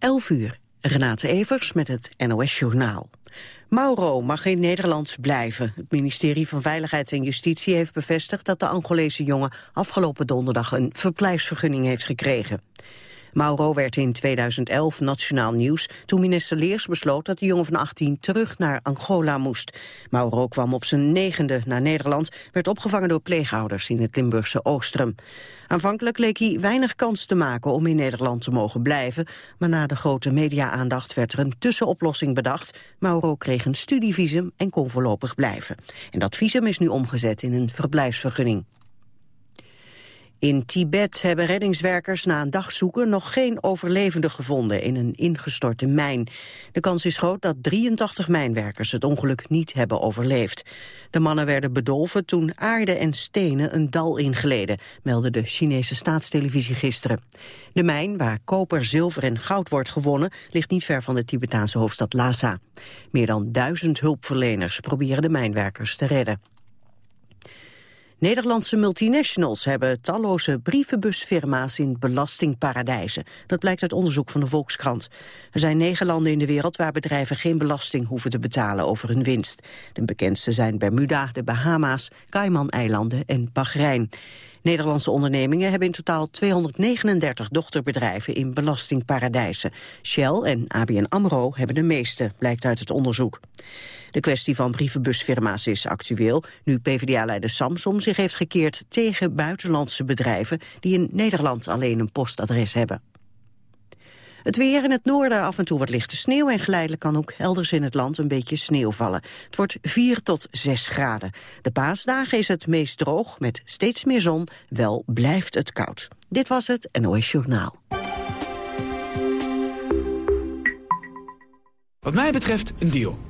11 uur. Renate Evers met het NOS Journaal. Mauro mag in Nederland blijven. Het ministerie van Veiligheid en Justitie heeft bevestigd dat de Angolese jongen afgelopen donderdag een verblijfsvergunning heeft gekregen. Mauro werd in 2011 nationaal nieuws toen minister Leers besloot dat de jongen van 18 terug naar Angola moest. Mauro kwam op zijn negende naar Nederland, werd opgevangen door pleegouders in het Limburgse Oostrum. Aanvankelijk leek hij weinig kans te maken om in Nederland te mogen blijven, maar na de grote media-aandacht werd er een tussenoplossing bedacht. Mauro kreeg een studievisum en kon voorlopig blijven. En dat visum is nu omgezet in een verblijfsvergunning. In Tibet hebben reddingswerkers na een dag zoeken nog geen overlevenden gevonden in een ingestorte mijn. De kans is groot dat 83 mijnwerkers het ongeluk niet hebben overleefd. De mannen werden bedolven toen aarde en stenen een dal ingleden, meldde de Chinese staatstelevisie gisteren. De mijn, waar koper, zilver en goud wordt gewonnen, ligt niet ver van de Tibetaanse hoofdstad Lhasa. Meer dan duizend hulpverleners proberen de mijnwerkers te redden. Nederlandse multinationals hebben talloze brievenbusfirma's in belastingparadijzen. Dat blijkt uit onderzoek van de Volkskrant. Er zijn negen landen in de wereld waar bedrijven geen belasting hoeven te betalen over hun winst. De bekendste zijn Bermuda, de Bahama's, Cayman-eilanden en Bahrein. Nederlandse ondernemingen hebben in totaal 239 dochterbedrijven in belastingparadijzen. Shell en ABN AMRO hebben de meeste, blijkt uit het onderzoek. De kwestie van brievenbusfirma's is actueel, nu PvdA-leider Samsom zich heeft gekeerd tegen buitenlandse bedrijven die in Nederland alleen een postadres hebben. Het weer in het noorden af en toe wat lichte sneeuw... en geleidelijk kan ook elders in het land een beetje sneeuw vallen. Het wordt 4 tot 6 graden. De paasdagen is het meest droog, met steeds meer zon. Wel blijft het koud. Dit was het NOS Journaal. Wat mij betreft een deal.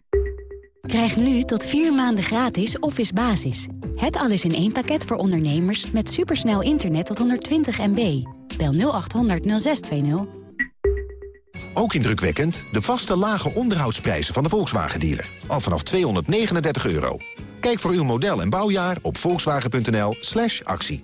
Krijg nu tot vier maanden gratis Office Basis. Het alles in één pakket voor ondernemers met supersnel internet tot 120 MB. Bel 0800 0620. Ook indrukwekkend de vaste lage onderhoudsprijzen van de Volkswagen-dealer. Al vanaf 239 euro. Kijk voor uw model en bouwjaar op volkswagen.nl actie.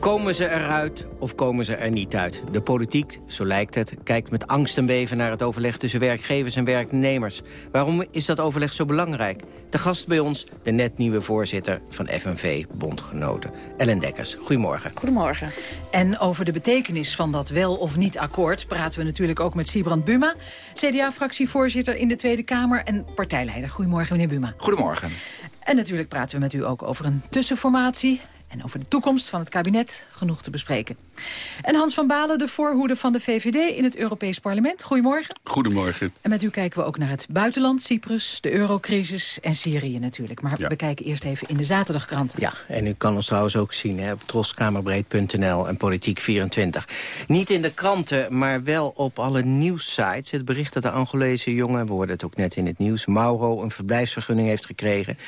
Komen ze eruit of komen ze er niet uit? De politiek, zo lijkt het, kijkt met angst en beven naar het overleg tussen werkgevers en werknemers. Waarom is dat overleg zo belangrijk? De gast bij ons, de net nieuwe voorzitter van FNV Bondgenoten, Ellen Dekkers. Goedemorgen. Goedemorgen. En over de betekenis van dat wel of niet akkoord praten we natuurlijk ook met Sibrand Buma, CDA-fractievoorzitter in de Tweede Kamer en partijleider. Goedemorgen, meneer Buma. Goedemorgen. En natuurlijk praten we met u ook over een tussenformatie en over de toekomst van het kabinet genoeg te bespreken. En Hans van Balen, de voorhoede van de VVD in het Europees Parlement. Goedemorgen. Goedemorgen. En met u kijken we ook naar het buitenland, Cyprus, de eurocrisis en Syrië natuurlijk. Maar we kijken eerst even in de zaterdagkranten. Ja, en u kan ons trouwens ook zien hè, op troskamerbreed.nl en Politiek24. Niet in de kranten, maar wel op alle nieuwssites. Het bericht dat de Angolese jongen, we hoorden het ook net in het nieuws... Mauro een verblijfsvergunning heeft gekregen...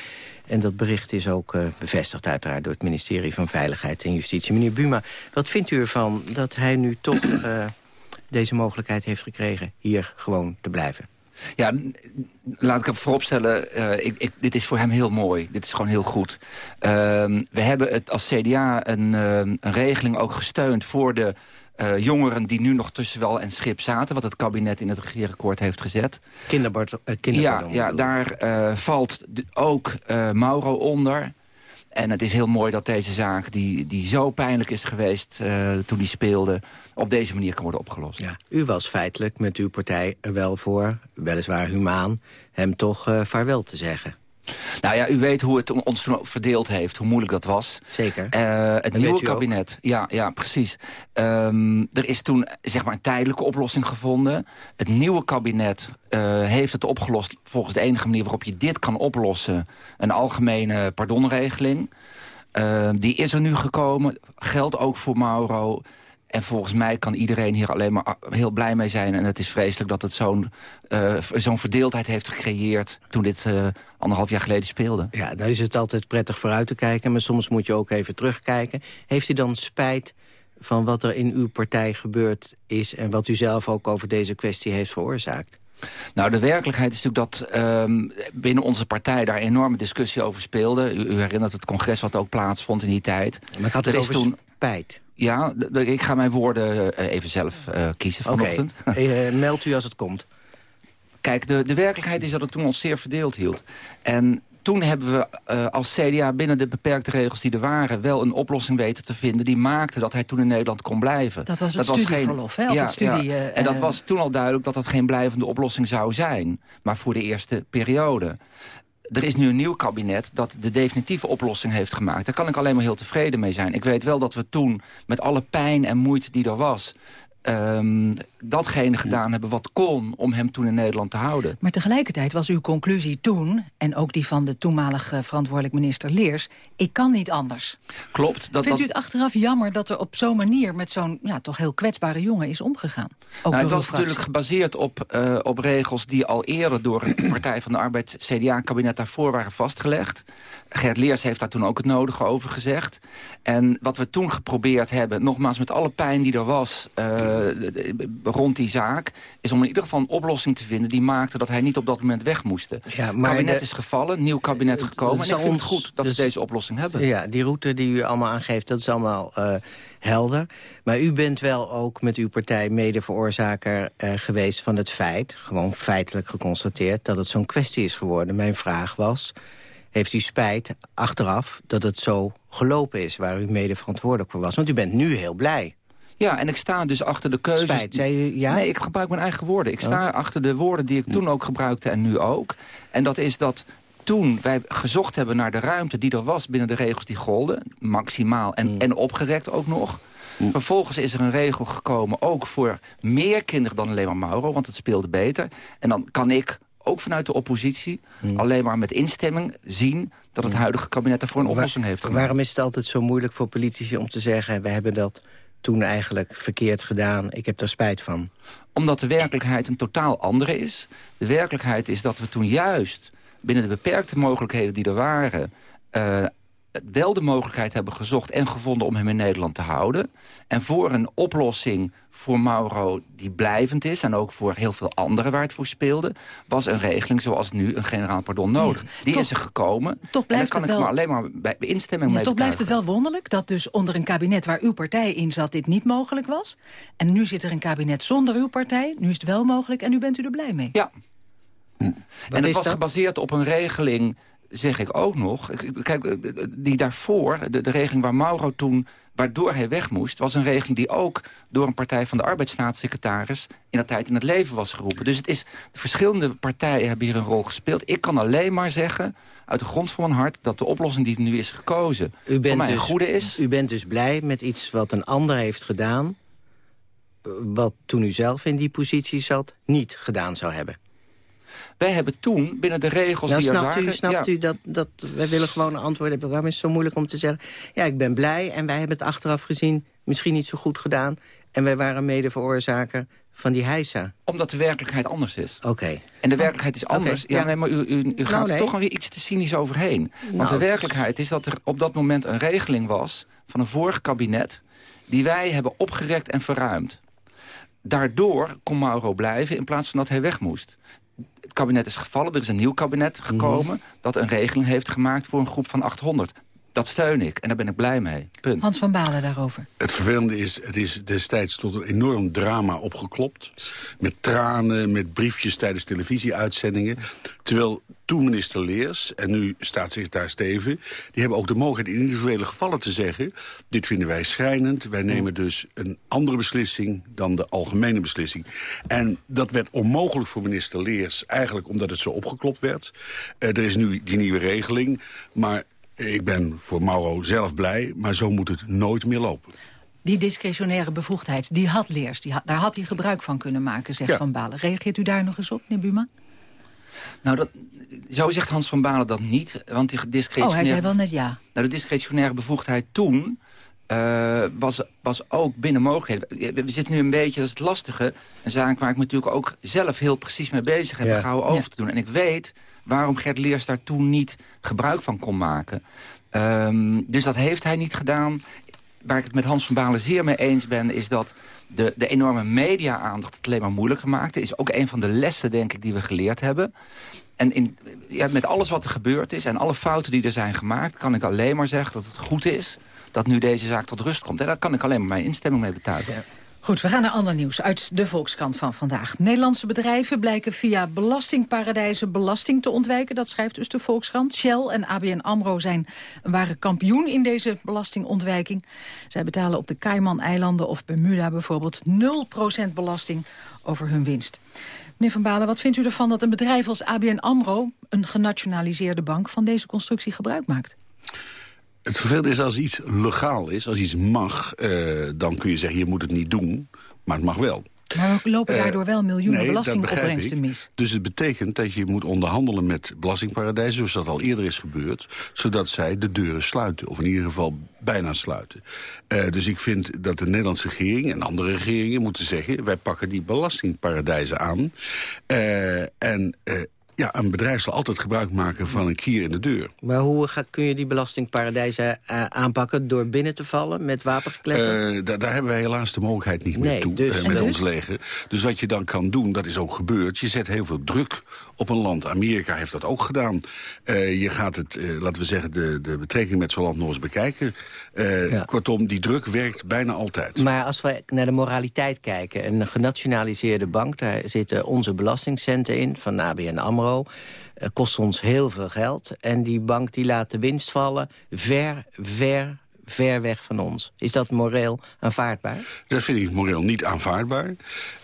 En dat bericht is ook uh, bevestigd uiteraard door het ministerie van Veiligheid en Justitie. Meneer Buma, wat vindt u ervan dat hij nu toch uh, deze mogelijkheid heeft gekregen hier gewoon te blijven? Ja, laat ik vooropstellen, uh, ik, dit is voor hem heel mooi. Dit is gewoon heel goed. Uh, we hebben het als CDA een, een regeling ook gesteund voor de eh, jongeren die nu nog tussen wel en schip zaten... wat het kabinet in het regeerakkoord heeft gezet. Kinderbord, uh, ja, ja, daar uh, valt ook Mauro onder... En het is heel mooi dat deze zaak, die, die zo pijnlijk is geweest toen die speelde... op deze manier kan worden opgelost. Ja, u was feitelijk met uw partij er wel voor, weliswaar humaan... hem toch vaarwel te zeggen. Nou ja, u weet hoe het ons verdeeld heeft, hoe moeilijk dat was. Zeker. Uh, het nieuwe kabinet, ja, ja, precies. Um, er is toen zeg maar een tijdelijke oplossing gevonden. Het nieuwe kabinet uh, heeft het opgelost volgens de enige manier waarop je dit kan oplossen. Een algemene pardonregeling. Uh, die is er nu gekomen, geldt ook voor Mauro. En volgens mij kan iedereen hier alleen maar heel blij mee zijn. En het is vreselijk dat het zo'n uh, zo'n verdeeldheid heeft gecreëerd... toen dit uh, anderhalf jaar geleden speelde. Ja, dan is het altijd prettig vooruit te kijken. Maar soms moet je ook even terugkijken. Heeft u dan spijt van wat er in uw partij gebeurd is... en wat u zelf ook over deze kwestie heeft veroorzaakt? Nou, de werkelijkheid is natuurlijk dat um, binnen onze partij daar enorme discussie over speelde. U, u, herinnert het congres wat ook plaatsvond in die tijd. Maar ik had er over toen... spijt. Ja, ik ga mijn woorden eh, even zelf uh, kiezen vanochtend. Okay. uh, meld u als het komt. Kijk, de, de werkelijkheid is dat het toen ons zeer verdeeld hield. En toen hebben we uh, als CDA binnen de beperkte regels die er waren... wel een oplossing weten te vinden die maakte dat hij toen in Nederland kon blijven. Dat was het dat studieverlof, ja, het studie, ja. En dat was toen al duidelijk dat dat geen blijvende oplossing zou zijn. Maar voor de eerste periode er is nu een nieuw kabinet dat de definitieve oplossing heeft gemaakt. Daar kan ik alleen maar heel tevreden mee zijn. Ik weet wel dat we toen, met alle pijn en moeite die er was um, datgene gedaan hebben wat kon om hem toen in Nederland te houden. Maar tegelijkertijd was uw conclusie toen... en ook die van de toenmalige verantwoordelijk minister Leers... ik kan niet anders. Klopt. Dat, Vindt u het achteraf jammer dat er op zo'n manier... met zo'n ja, toch heel kwetsbare jongen is omgegaan? Ook nou, het was natuurlijk gebaseerd op, uh, op regels... die al eerder door het Partij van de Arbeid CDA-kabinet daarvoor waren vastgelegd. Gert Leers heeft daar toen ook het nodige over gezegd. En wat we toen geprobeerd hebben, nogmaals met alle pijn die er was... Uh, rond die zaak... is om in ieder geval een oplossing te vinden... die maakte dat hij niet op dat moment weg moest. Ja, maar kabinet is gevallen, nieuw kabinet gekomen. En ik vind het goed dat dus, ze deze oplossing hebben. Ja, die route die u allemaal aangeeft, dat is allemaal uh, helder. Maar u bent wel ook met uw partij mede-veroorzaker uh, geweest van het feit... gewoon feitelijk geconstateerd, dat het zo'n kwestie is geworden. Mijn vraag was heeft u spijt achteraf dat het zo gelopen is... waar u mede verantwoordelijk voor was? Want u bent nu heel blij. Ja, en ik sta dus achter de keuzes... Spijt, zei ja? Nee, ik gebruik mijn eigen woorden. Ik sta oh. achter de woorden die ik toen ook gebruikte en nu ook. En dat is dat toen wij gezocht hebben naar de ruimte die er was... binnen de regels die golden, maximaal en, mm. en opgerekt ook nog... Vervolgens is er een regel gekomen, ook voor meer kinderen dan alleen maar Mauro... want het speelde beter. En dan kan ik ook vanuit de oppositie... Mm. alleen maar met instemming zien dat het huidige kabinet daarvoor een oplossing heeft gemaakt. Waarom is het altijd zo moeilijk voor politici om te zeggen... we hebben dat toen eigenlijk verkeerd gedaan. Ik heb er spijt van. Omdat de werkelijkheid een totaal andere is. De werkelijkheid is dat we toen juist binnen de beperkte mogelijkheden die er waren... Uh, wel de mogelijkheid hebben gezocht en gevonden om hem in Nederland te houden. En voor een oplossing voor Mauro die blijvend is... en ook voor heel veel anderen waar het voor speelde... was een regeling zoals nu een generaal pardon nodig. die is er gekomen. Toch blijft en daar kan ik wel... maar alleen maar bij instemming ja, mee Toch blijft het wel wonderlijk dat dus onder een kabinet... waar uw partij in zat dit niet mogelijk was. En nu zit er een kabinet zonder uw partij. Nu is het wel mogelijk en nu bent u er blij mee. Ja. Hm. En het was gebaseerd op een regeling zeg ik ook nog... Kijk, die daarvoor, de, de regeling waar Mauro toen waardoor hij weg moest... was een regeling die ook door een partij van de arbeidsstaatssecretaris... in dat tijd in het leven was geroepen. Dus het is, de verschillende partijen hebben hier een rol gespeeld. Ik kan alleen maar zeggen, uit de grond van mijn hart... dat de oplossing die nu is gekozen u bent voor mij dus, een goede is. U bent dus blij met iets wat een ander heeft gedaan... wat toen u zelf in die positie zat, niet gedaan zou hebben. Wij hebben toen binnen de regels ja, die snapt er waren... U, snapt u dat, dat wij willen gewoon een antwoord hebben? Waarom is het zo moeilijk om te zeggen... ja, ik ben blij en wij hebben het achteraf gezien misschien niet zo goed gedaan... en wij waren mede veroorzaker van die heisa. Omdat de werkelijkheid anders is. Oké. En de werkelijkheid is anders. ja, nee, maar u, u, u gaat nou, er toch weer iets te cynisch overheen. Want nou, de werkelijkheid is dat er op dat moment een regeling was... van een vorig kabinet... die wij hebben opgerekt en verruimd. Daardoor kon Mauro blijven in plaats van dat hij weg moest kabinet is gevallen. Er is een nieuw kabinet gekomen... Mhm. dat een regeling heeft gemaakt voor een groep van 800. Dat steun ik en daar ben ik blij mee. Punt. Hans van Balen daarover. Het vervelende is, het is destijds tot een enorm drama opgeklopt. Met tranen, met briefjes tijdens televisieuitzendingen. Terwijl toen minister Leers en nu staatssecretaris Steven... die hebben ook de mogelijkheid in individuele gevallen te zeggen... dit vinden wij schrijnend, wij nemen dus een andere beslissing... dan de algemene beslissing. En dat werd onmogelijk voor minister Leers... eigenlijk omdat het zo opgeklopt werd. Uh, er is nu die nieuwe regeling, maar ik ben voor Mauro zelf blij... maar zo moet het nooit meer lopen. Die discretionaire bevoegdheid, die had Leers. Die had, daar had hij gebruik van kunnen maken, zegt Van Balen. Reageert u daar nog eens op, meneer Buma? Nou, dat, zo zegt Hans van Balen dat niet. Want die discretionaire... Oh, hij zei wel net ja. Nou, de discretionaire bevoegdheid toen... Uh, was, was ook binnen mogelijkheden. We zitten nu een beetje, dat is het lastige... een zaak waar ik me natuurlijk ook zelf heel precies mee bezig heb... Ja. gauw over te doen. En ik weet waarom Gert Leers daar toen niet gebruik van kon maken. Um, dus dat heeft hij niet gedaan. Waar ik het met Hans van Balen zeer mee eens ben... is dat de, de enorme media-aandacht het alleen maar moeilijker maakte. is ook een van de lessen, denk ik, die we geleerd hebben. En in, ja, met alles wat er gebeurd is en alle fouten die er zijn gemaakt... kan ik alleen maar zeggen dat het goed is dat nu deze zaak tot rust komt. En daar kan ik alleen maar mijn instemming mee betuigen. Ja. Goed, we gaan naar ander nieuws uit de Volkskrant van vandaag. Nederlandse bedrijven blijken via belastingparadijzen belasting te ontwijken. Dat schrijft dus de Volkskrant. Shell en ABN AMRO zijn een ware kampioen in deze belastingontwijking. Zij betalen op de Cayman-eilanden of Bermuda bijvoorbeeld 0% belasting over hun winst. Meneer Van Balen, wat vindt u ervan dat een bedrijf als ABN AMRO... een genationaliseerde bank van deze constructie gebruik maakt? Het vervelende is als iets legaal is, als iets mag... Uh, dan kun je zeggen, je moet het niet doen, maar het mag wel. Maar we lopen daardoor uh, wel miljoenen nee, belastingopbrengsten mis. Dus het betekent dat je moet onderhandelen met belastingparadijzen... zoals dat al eerder is gebeurd... zodat zij de deuren sluiten, of in ieder geval bijna sluiten. Uh, dus ik vind dat de Nederlandse regering en andere regeringen moeten zeggen... wij pakken die belastingparadijzen aan. en ja, een bedrijf zal altijd gebruik maken van een kier in de deur. Maar hoe gaat, kun je die belastingparadijzen uh, aanpakken? Door binnen te vallen met wapengekleppen? Uh, daar hebben wij helaas de mogelijkheid niet nee, meer toe dus, uh, met dus? ons leger. Dus wat je dan kan doen, dat is ook gebeurd. Je zet heel veel druk op een land. Amerika heeft dat ook gedaan. je gaat het, laten we zeggen, de, de betrekking met zo'n land nog eens bekijken. Ja. Kortom, die druk werkt bijna altijd. Maar als we naar de moraliteit kijken... een genationaliseerde bank, daar zitten onze belastingcenten in... van ABN AMRO uh, kost ons heel veel geld. En die bank die laat de winst vallen ver, ver, ver weg van ons. Is dat moreel aanvaardbaar? Dat vind ik moreel niet aanvaardbaar.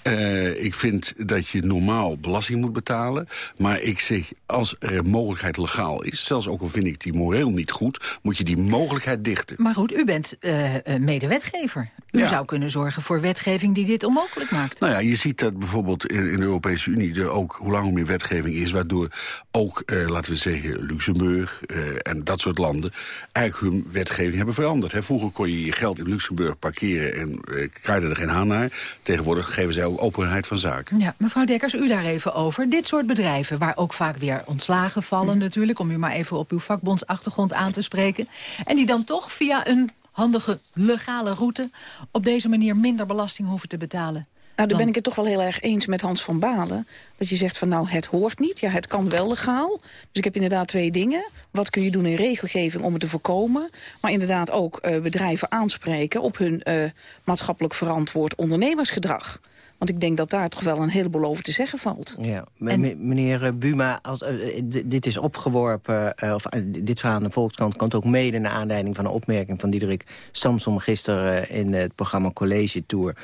Uh, ik vind dat je normaal belasting moet betalen. Maar ik zeg, als er een mogelijkheid legaal is... zelfs ook al vind ik die moreel niet goed... moet je die mogelijkheid dichten. Maar goed, u bent uh, medewetgever. U ja. zou kunnen zorgen voor wetgeving die dit onmogelijk maakt. Nou ja, je ziet dat bijvoorbeeld in, in de Europese Unie... er ook hoe langer meer wetgeving is... waardoor ook, uh, laten we zeggen, Luxemburg en dat soort landen... eigenlijk hun wetgeving hebben veranderd. Hè. Vroeger kon je je geld in Luxemburg parkeren... en kraaide er geen haan naar. Tegenwoordig geven zij ook openheid van zaken. Ja, mevrouw Dekkers, u daar even over. Dit soort bedrijven, waar ook vaak weer ontslagen vallen mm. natuurlijk... om u maar even op uw vakbondsachtergrond aan te spreken... en die dan toch via een handige legale route... op deze manier minder belasting hoeven te betalen. Nou, daar ben ik het toch wel heel erg eens met Hans van Balen. Dat je zegt van nou, het hoort niet. Ja, het kan wel legaal. Dus ik heb inderdaad twee dingen. Wat kun je doen in regelgeving om het te voorkomen? Maar inderdaad ook uh, bedrijven aanspreken op hun uh, maatschappelijk verantwoord ondernemersgedrag. Want ik denk dat daar toch wel een heleboel over te zeggen valt. Ja, en... meneer eh, Buma, als, uh, dit is opgeworpen, uh, of dit verhaal aan de Volkskrant... komt ook mede naar aanleiding van een opmerking van Diederik Samsom... gisteren in het programma College Tour...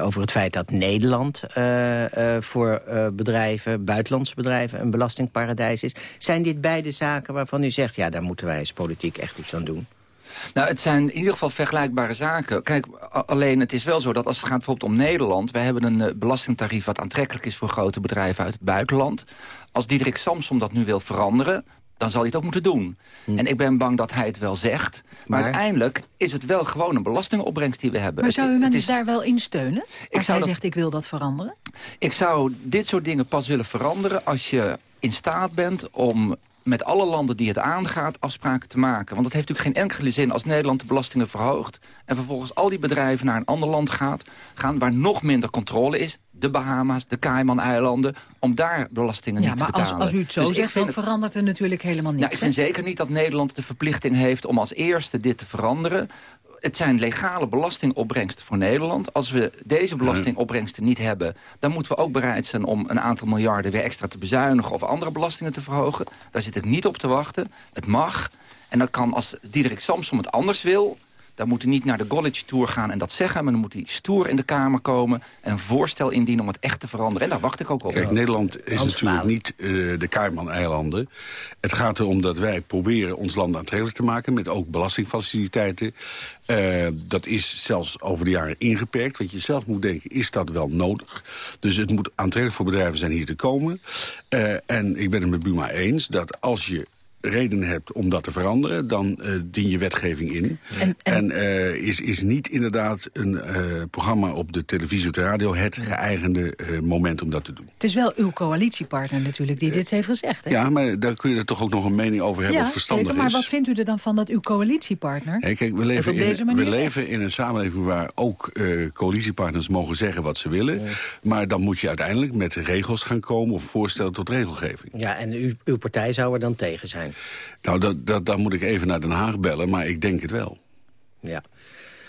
over het feit dat Nederland voor bedrijven, buitenlandse bedrijven... een belastingparadijs is. Zijn dit beide zaken waarvan u zegt... ja, daar moeten wij als politiek echt iets aan doen? Nou, het zijn in ieder geval vergelijkbare zaken. Kijk, alleen het is wel zo dat als het gaat bijvoorbeeld om Nederland... wij hebben een uh, belastingtarief wat aantrekkelijk is voor grote bedrijven uit het buitenland. Als Diederik Samsom dat nu wil veranderen dan zal hij het ook moeten doen. Hm. En ik ben bang dat hij het wel zegt. Maar, uiteindelijk is het wel gewoon een belastingopbrengst die we hebben. Maar zou u mensen daar wel in steunen? Als hij zegt, ik wil dat veranderen? Ik zou dit soort dingen pas willen veranderen... als je in staat bent om met alle landen die het aangaat afspraken te maken. Want het heeft natuurlijk geen enkele zin als Nederland de belastingen verhoogt... en vervolgens al die bedrijven naar een ander land gaat, gaan waar nog minder controle is de Bahama's, de Cayman-eilanden... om daar belastingen ja, niet te betalen. Maar als, als u het zo dus zegt, dan het... verandert er natuurlijk helemaal niets. Nou, ik vind zeker niet dat Nederland de verplichting heeft... om als eerste dit te veranderen het zijn legale belastingopbrengsten voor Nederland. Als we deze belastingopbrengsten niet hebben... dan moeten we ook bereid zijn om een aantal miljarden weer extra te bezuinigen... of andere belastingen te verhogen. Daar zit het niet op te wachten. Het mag. En dat kan als Diederik Samsom het anders wil... Dan moet hij niet naar de College Tour gaan en dat zeggen... maar dan moet hij stoer in de Kamer komen... en een voorstel indienen om het echt te veranderen. En daar wacht ik ook op. Kijk, Nederland is natuurlijk niet uh, de Cayman-eilanden. Het gaat erom dat wij proberen ons land aantrekkelijk te maken... met ook belastingfaciliteiten. Uh, dat is zelfs over de jaren ingeperkt. Want je zelf moet denken, is dat wel nodig? Dus het moet aantrekkelijk voor bedrijven zijn hier te komen. Uh, en ik ben het met Buma eens dat als je reden hebt om dat te veranderen... dan uh, dien je wetgeving in. En, en... en uh, is, is niet inderdaad een uh, programma op de televisie of de radio... het geëigende moment om dat te doen. Het is wel uw coalitiepartner natuurlijk die dit heeft gezegd. Hè? Ja, maar daar kun je er toch ook nog een mening over hebben ja, of verstandig zeker, maar wat vindt u er dan van dat uw coalitiepartner... Hey, kijk, we leven, in, we leven in een samenleving waar ook coalitiepartners mogen zeggen wat ze willen. Ja. Maar dan moet je uiteindelijk met regels gaan komen... of voorstellen tot regelgeving. Ja, en u, uw partij zou er dan tegen zijn? Nou, dat, dat, dan moet ik even naar Den Haag bellen, maar ik denk het wel. Ja.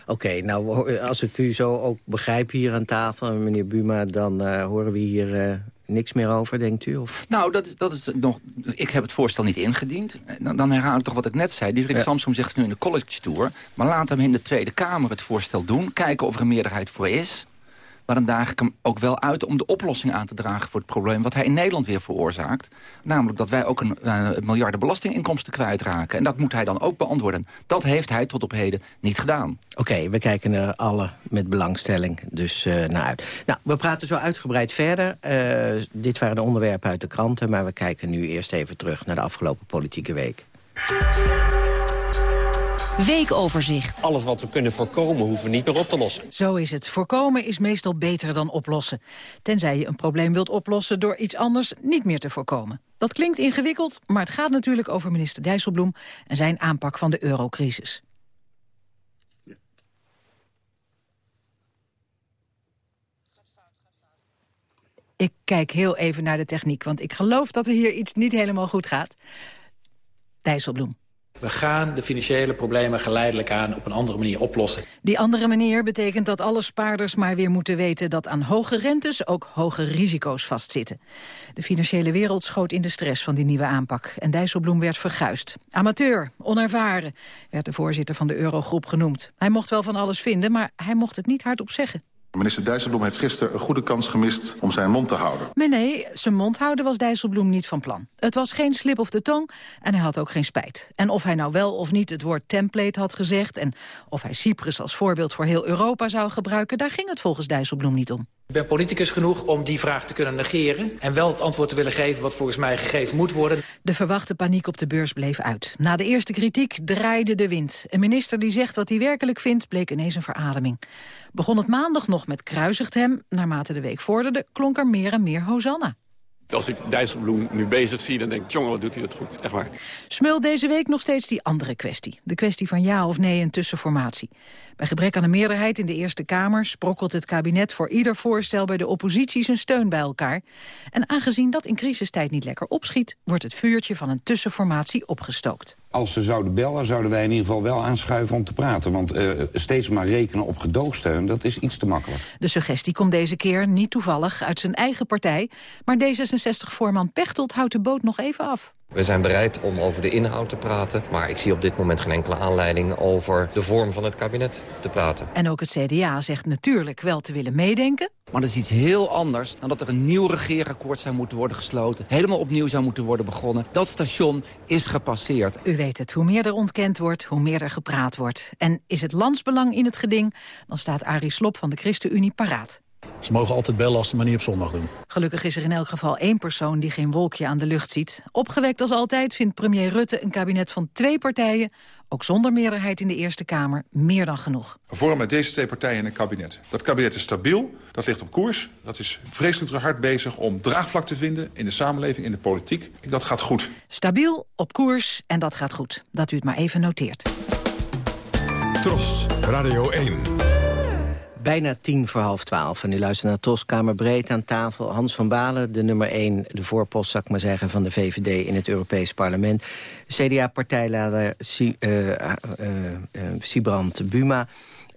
Oké, okay, nou, als ik u zo ook begrijp hier aan tafel, meneer Buma... dan uh, horen we hier uh, niks meer over, denkt u? Of? Nou, dat is, dat is nog, ik heb het voorstel niet ingediend. Dan, dan herhaal ik toch wat ik net zei. Diederik ja. Samsom zegt nu in de college tour... maar laat hem in de Tweede Kamer het voorstel doen. Kijken of er een meerderheid voor is. Maar dan daag ik hem ook wel uit om de oplossing aan te dragen voor het probleem... wat hij in Nederland weer veroorzaakt. Namelijk dat wij ook een uh, miljarden belastinginkomsten kwijtraken. En dat moet hij dan ook beantwoorden. Dat heeft hij tot op heden niet gedaan. Oké, we kijken er alle met belangstelling dus uh, naar uit. Nou, we praten zo uitgebreid verder. Uh, dit waren de onderwerpen uit de kranten... maar we kijken nu eerst even terug naar de afgelopen politieke week. Weekoverzicht. Alles wat we kunnen voorkomen, hoeven we niet meer op te lossen. Zo is het. Voorkomen is meestal beter dan oplossen. Tenzij je een probleem wilt oplossen door iets anders niet meer te voorkomen. Dat klinkt ingewikkeld, maar het gaat natuurlijk over minister Dijsselbloem... en zijn aanpak van de eurocrisis. Ik kijk heel even naar de techniek, want ik geloof dat er hier iets niet helemaal goed gaat. Dijsselbloem. We gaan de financiële problemen geleidelijk aan op een andere manier oplossen. Die andere manier betekent dat alle spaarders maar weer moeten weten... dat aan hoge rentes ook hoge risico's vastzitten. De financiële wereld schoot in de stress van die nieuwe aanpak. En Dijsselbloem werd verguisd. Amateur, onervaren, werd de voorzitter van de Eurogroep genoemd. Hij mocht wel van alles vinden, maar hij mocht het niet hardop zeggen. Minister Dijsselbloem heeft gisteren een goede kans gemist om zijn mond te houden. Maar nee, zijn mond houden was Dijsselbloem niet van plan. Het was geen slip of de tong en hij had ook geen spijt. En of hij nou wel of niet het woord template had gezegd... en of hij Cyprus als voorbeeld voor heel Europa zou gebruiken... daar ging het volgens Dijsselbloem niet om. Ik ben politicus genoeg om die vraag te kunnen negeren... en wel het antwoord te willen geven wat volgens mij gegeven moet worden. De verwachte paniek op de beurs bleef uit. Na de eerste kritiek draaide de wind. Een minister die zegt wat hij werkelijk vindt, bleek ineens een verademing. Begon het maandag nog met kruisigt hem. Naarmate de week vorderde, klonk er meer en meer hosanna. Als ik Dijsselbloem nu bezig zie, dan denk ik, jongen, wat doet hij dat goed. Echt waar. Smul deze week nog steeds die andere kwestie. De kwestie van ja of nee een tussenformatie. Bij gebrek aan een meerderheid in de Eerste Kamer... sprokkelt het kabinet voor ieder voorstel bij de oppositie zijn steun bij elkaar. En aangezien dat in crisistijd niet lekker opschiet... wordt het vuurtje van een tussenformatie opgestookt. Als ze zouden bellen, zouden wij in ieder geval wel aanschuiven om te praten. Want uh, steeds maar rekenen op gedoogsteun, dat is iets te makkelijk. De suggestie komt deze keer niet toevallig uit zijn eigen partij. Maar D66-voorman Pechtold houdt de boot nog even af. We zijn bereid om over de inhoud te praten. Maar ik zie op dit moment geen enkele aanleiding over de vorm van het kabinet te praten. En ook het CDA zegt natuurlijk wel te willen meedenken. Maar dat is iets heel anders dan dat er een nieuw regeerakkoord zou moeten worden gesloten. Helemaal opnieuw zou moeten worden begonnen. Dat station is gepasseerd. U weet het, hoe meer er ontkend wordt, hoe meer er gepraat wordt. En is het landsbelang in het geding, dan staat Arie Slop van de ChristenUnie paraat. Ze mogen altijd bellen als ze maar niet op zondag doen. Gelukkig is er in elk geval één persoon die geen wolkje aan de lucht ziet. Opgewekt als altijd vindt premier Rutte een kabinet van twee partijen ook zonder meerderheid in de Eerste Kamer, meer dan genoeg. We vormen met deze twee partijen een kabinet. Dat kabinet is stabiel, dat ligt op koers. Dat is vreselijk hard bezig om draagvlak te vinden in de samenleving, in de politiek. Dat gaat goed. Stabiel, op koers en dat gaat goed. Dat u het maar even noteert. Tros, Radio 1. Bijna tien voor half twaalf. En u luistert naar Tros Kamerbreed aan tafel. Hans van Balen, de nummer één, de voorpost, zou ik maar zeggen... van de VVD in het Europees Parlement. CDA-partijleider uh, uh, Sibrand Buma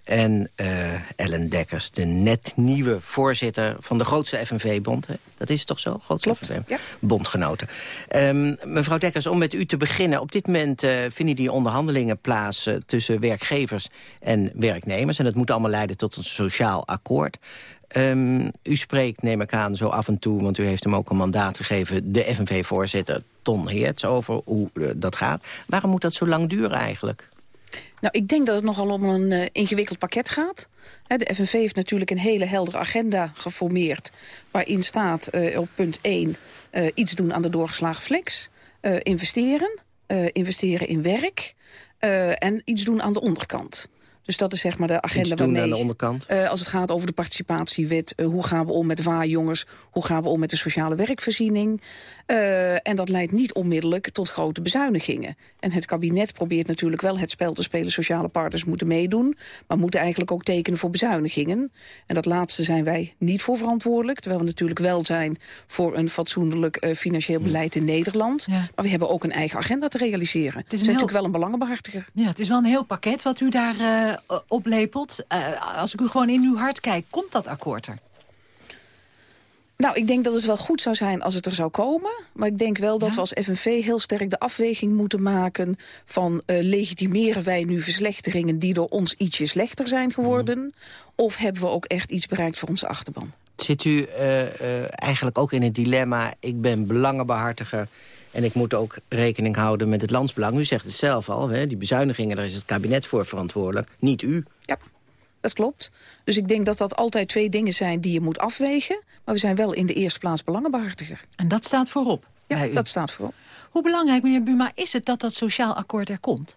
en uh, Ellen Dekkers, de net nieuwe voorzitter van de grootste FNV-bond. Dat is toch zo? Grootste Klopt, FNV? ja. Bondgenoten. Um, mevrouw Dekkers, om met u te beginnen. Op dit moment uh, vinden die onderhandelingen plaats uh, tussen werkgevers en werknemers. En dat moet allemaal leiden tot een sociaal akkoord. Um, u spreekt, neem ik aan, zo af en toe... want u heeft hem ook een mandaat gegeven... de FNV-voorzitter Ton Heerts over hoe dat gaat. Waarom moet dat zo lang duren eigenlijk? Nou, ik denk dat het nogal om een uh, ingewikkeld pakket gaat. De FNV heeft natuurlijk een hele heldere agenda geformeerd... waarin staat uh, op punt 1 uh, iets doen aan de doorgeslagen flex. investeren, investeren in werk en iets doen aan de onderkant. Dus dat is zeg maar de agenda waarmee... aan de onderkant? Uh, als het gaat over de participatiewet, uh, hoe gaan we om met waarjongers... hoe gaan we om met de sociale werkvoorziening. Uh, en dat leidt niet onmiddellijk tot grote bezuinigingen. En het kabinet probeert natuurlijk wel het spel te spelen... sociale partners moeten meedoen, maar moeten eigenlijk ook tekenen voor bezuinigingen. En dat laatste zijn wij niet voor verantwoordelijk... terwijl we natuurlijk wel zijn voor een fatsoenlijk financieel beleid in Nederland. Ja. Maar we hebben ook een eigen agenda te realiseren. Het is heel... natuurlijk wel een belangenbehartiger. Ja, het is wel een heel pakket wat u daar oplepelt. Uh, als ik u gewoon in uw hart kijk, komt dat akkoord er? Nou, ik denk dat het wel goed zou zijn als het er zou komen. Maar ik denk wel dat ja. we als FNV heel sterk de afweging moeten maken... van uh, legitimeren wij nu verslechteringen die door ons ietsje slechter zijn geworden... Mm. of hebben we ook echt iets bereikt voor onze achterban? Zit u uh, uh, eigenlijk ook in het dilemma... ik ben belangenbehartiger... En ik moet ook rekening houden met het landsbelang. U zegt het zelf al, hè, die bezuinigingen, daar is het kabinet voor verantwoordelijk. Niet u. Ja, dat klopt. Dus ik denk dat dat altijd twee dingen zijn die je moet afwegen. Maar we zijn wel in de eerste plaats belangenbehartiger. En dat staat voorop? Ja, dat staat voorop. Hoe belangrijk, meneer Buma, is het dat dat sociaal akkoord er komt?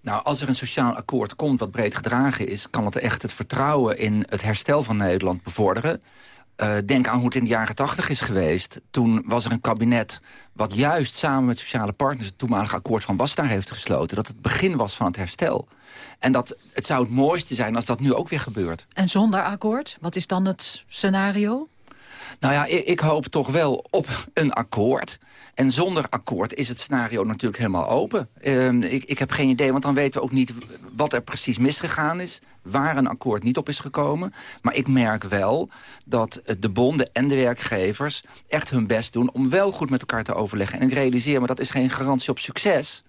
Nou, als er een sociaal akkoord komt wat breed gedragen is... kan het echt het vertrouwen in het herstel van Nederland bevorderen. Uh, denk aan hoe het in de jaren tachtig is geweest. Toen was er een kabinet wat juist samen met sociale partners... het toenmalige akkoord van Bastaar heeft gesloten. Dat het begin was van het herstel. En dat het zou het mooiste zijn als dat nu ook weer gebeurt. En zonder akkoord? Wat is dan het scenario? Nou ja, ik, ik hoop toch wel op een akkoord. En zonder akkoord is het scenario natuurlijk helemaal open. Uh, ik, ik heb geen idee, want dan weten we ook niet wat er precies misgegaan is. Waar een akkoord niet op is gekomen. Maar ik merk wel dat de bonden en de werkgevers echt hun best doen... om wel goed met elkaar te overleggen. En ik realiseer me, dat is geen garantie op succes...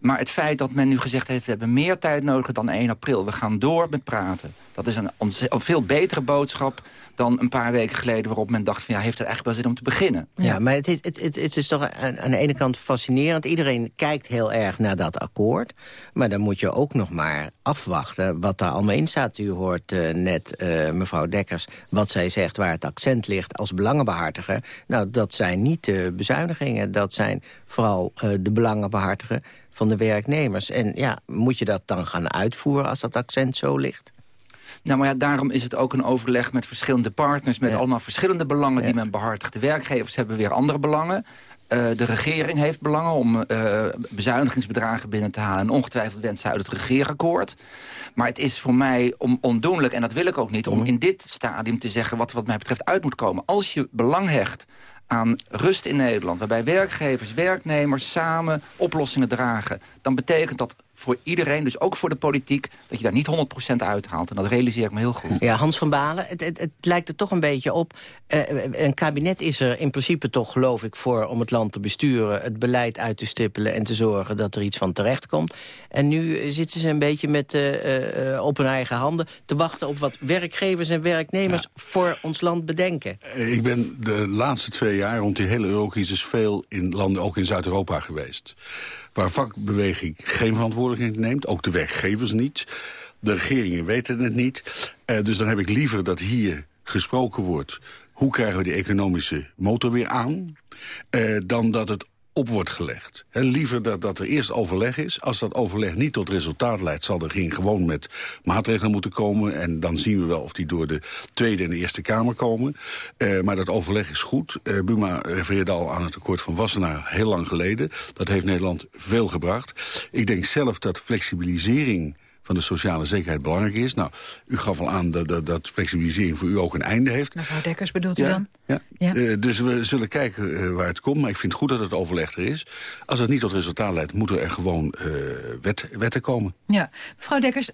Maar het feit dat men nu gezegd heeft... we hebben meer tijd nodig dan 1 april. We gaan door met praten. Dat is een, een veel betere boodschap dan een paar weken geleden... waarop men dacht van ja, heeft het eigenlijk wel zin om te beginnen. Ja, ja maar het is, het, het, het is toch aan, aan, de ene kant fascinerend. Iedereen kijkt heel erg naar dat akkoord. Maar dan moet je ook nog maar afwachten wat daar allemaal in staat. U hoort uh, net uh, mevrouw Dekkers wat zij zegt waar het accent ligt als belangenbehartiger. Nou, dat zijn niet de bezuinigingen. Dat zijn vooral uh, de belangenbehartiger van de werknemers. En ja, moet je dat dan gaan uitvoeren als dat accent zo ligt? Nou, maar ja, daarom is het ook een overleg met verschillende partners... met ja. allemaal verschillende belangen ja. die men behartigt. De werkgevers hebben weer andere belangen. Uh, de regering heeft belangen om uh, bezuinigingsbedragen binnen te halen. En ongetwijfeld wenst zij uit het regeerakkoord. Maar het is voor mij om, ondoenlijk, en dat wil ik ook niet... om Mhm. in dit stadium te zeggen wat wat mij betreft uit moet komen. Als je belang hecht aan rust in Nederland... waarbij werkgevers, werknemers samen oplossingen dragen... dan betekent dat voor iedereen, dus ook voor de politiek... dat je daar niet 100% uithaalt. En dat realiseer ik me heel goed. Ja, Hans van Balen, het, het, het lijkt er toch een beetje op... Uh, een kabinet is er in principe toch, geloof ik, voor om het land te besturen... het beleid uit te stippelen en te zorgen dat er iets van terecht komt. En nu zitten ze een beetje met uh, uh, op hun eigen handen... te wachten op wat werkgevers en werknemers ja. voor ons land bedenken. Ik ben de laatste twee jaar rond die hele eurocrisis... veel in landen, ook in Zuid-Europa geweest waar vakbeweging geen verantwoordelijkheid neemt. Ook de werkgevers niet. De regeringen weten het niet. Uh, dus dan heb ik liever dat hier gesproken wordt... hoe krijgen we die economische motor weer aan... Uh, dan dat het op wordt gelegd. Liever dat, dat er eerst overleg is. Als dat overleg niet tot resultaat leidt... zal er geen gewoon met maatregelen moeten komen. En dan zien we wel of die door de Tweede en de Eerste Kamer komen. Uh, maar dat overleg is goed. Uh, Buma refereerde al aan het akkoord van Wassenaar heel lang geleden. Dat heeft Nederland veel gebracht. Ik denk zelf dat flexibilisering van de sociale zekerheid belangrijk is. Nou, u gaf al aan dat, dat, dat flexibilisering voor u ook een einde heeft. Mevrouw Dekkers bedoelt u dan? Ja. ja. Uh, dus we zullen kijken uh, waar het komt. Maar ik vind het goed dat het overleg er is. Als het niet tot resultaat leidt, moeten er gewoon uh, wet, wetten komen. Ja, mevrouw Dekkers,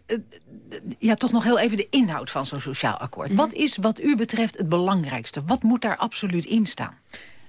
ja, toch nog heel even de inhoud van zo'n sociaal akkoord. Mm -hmm. Wat is wat u betreft het belangrijkste? Wat moet daar absoluut in staan?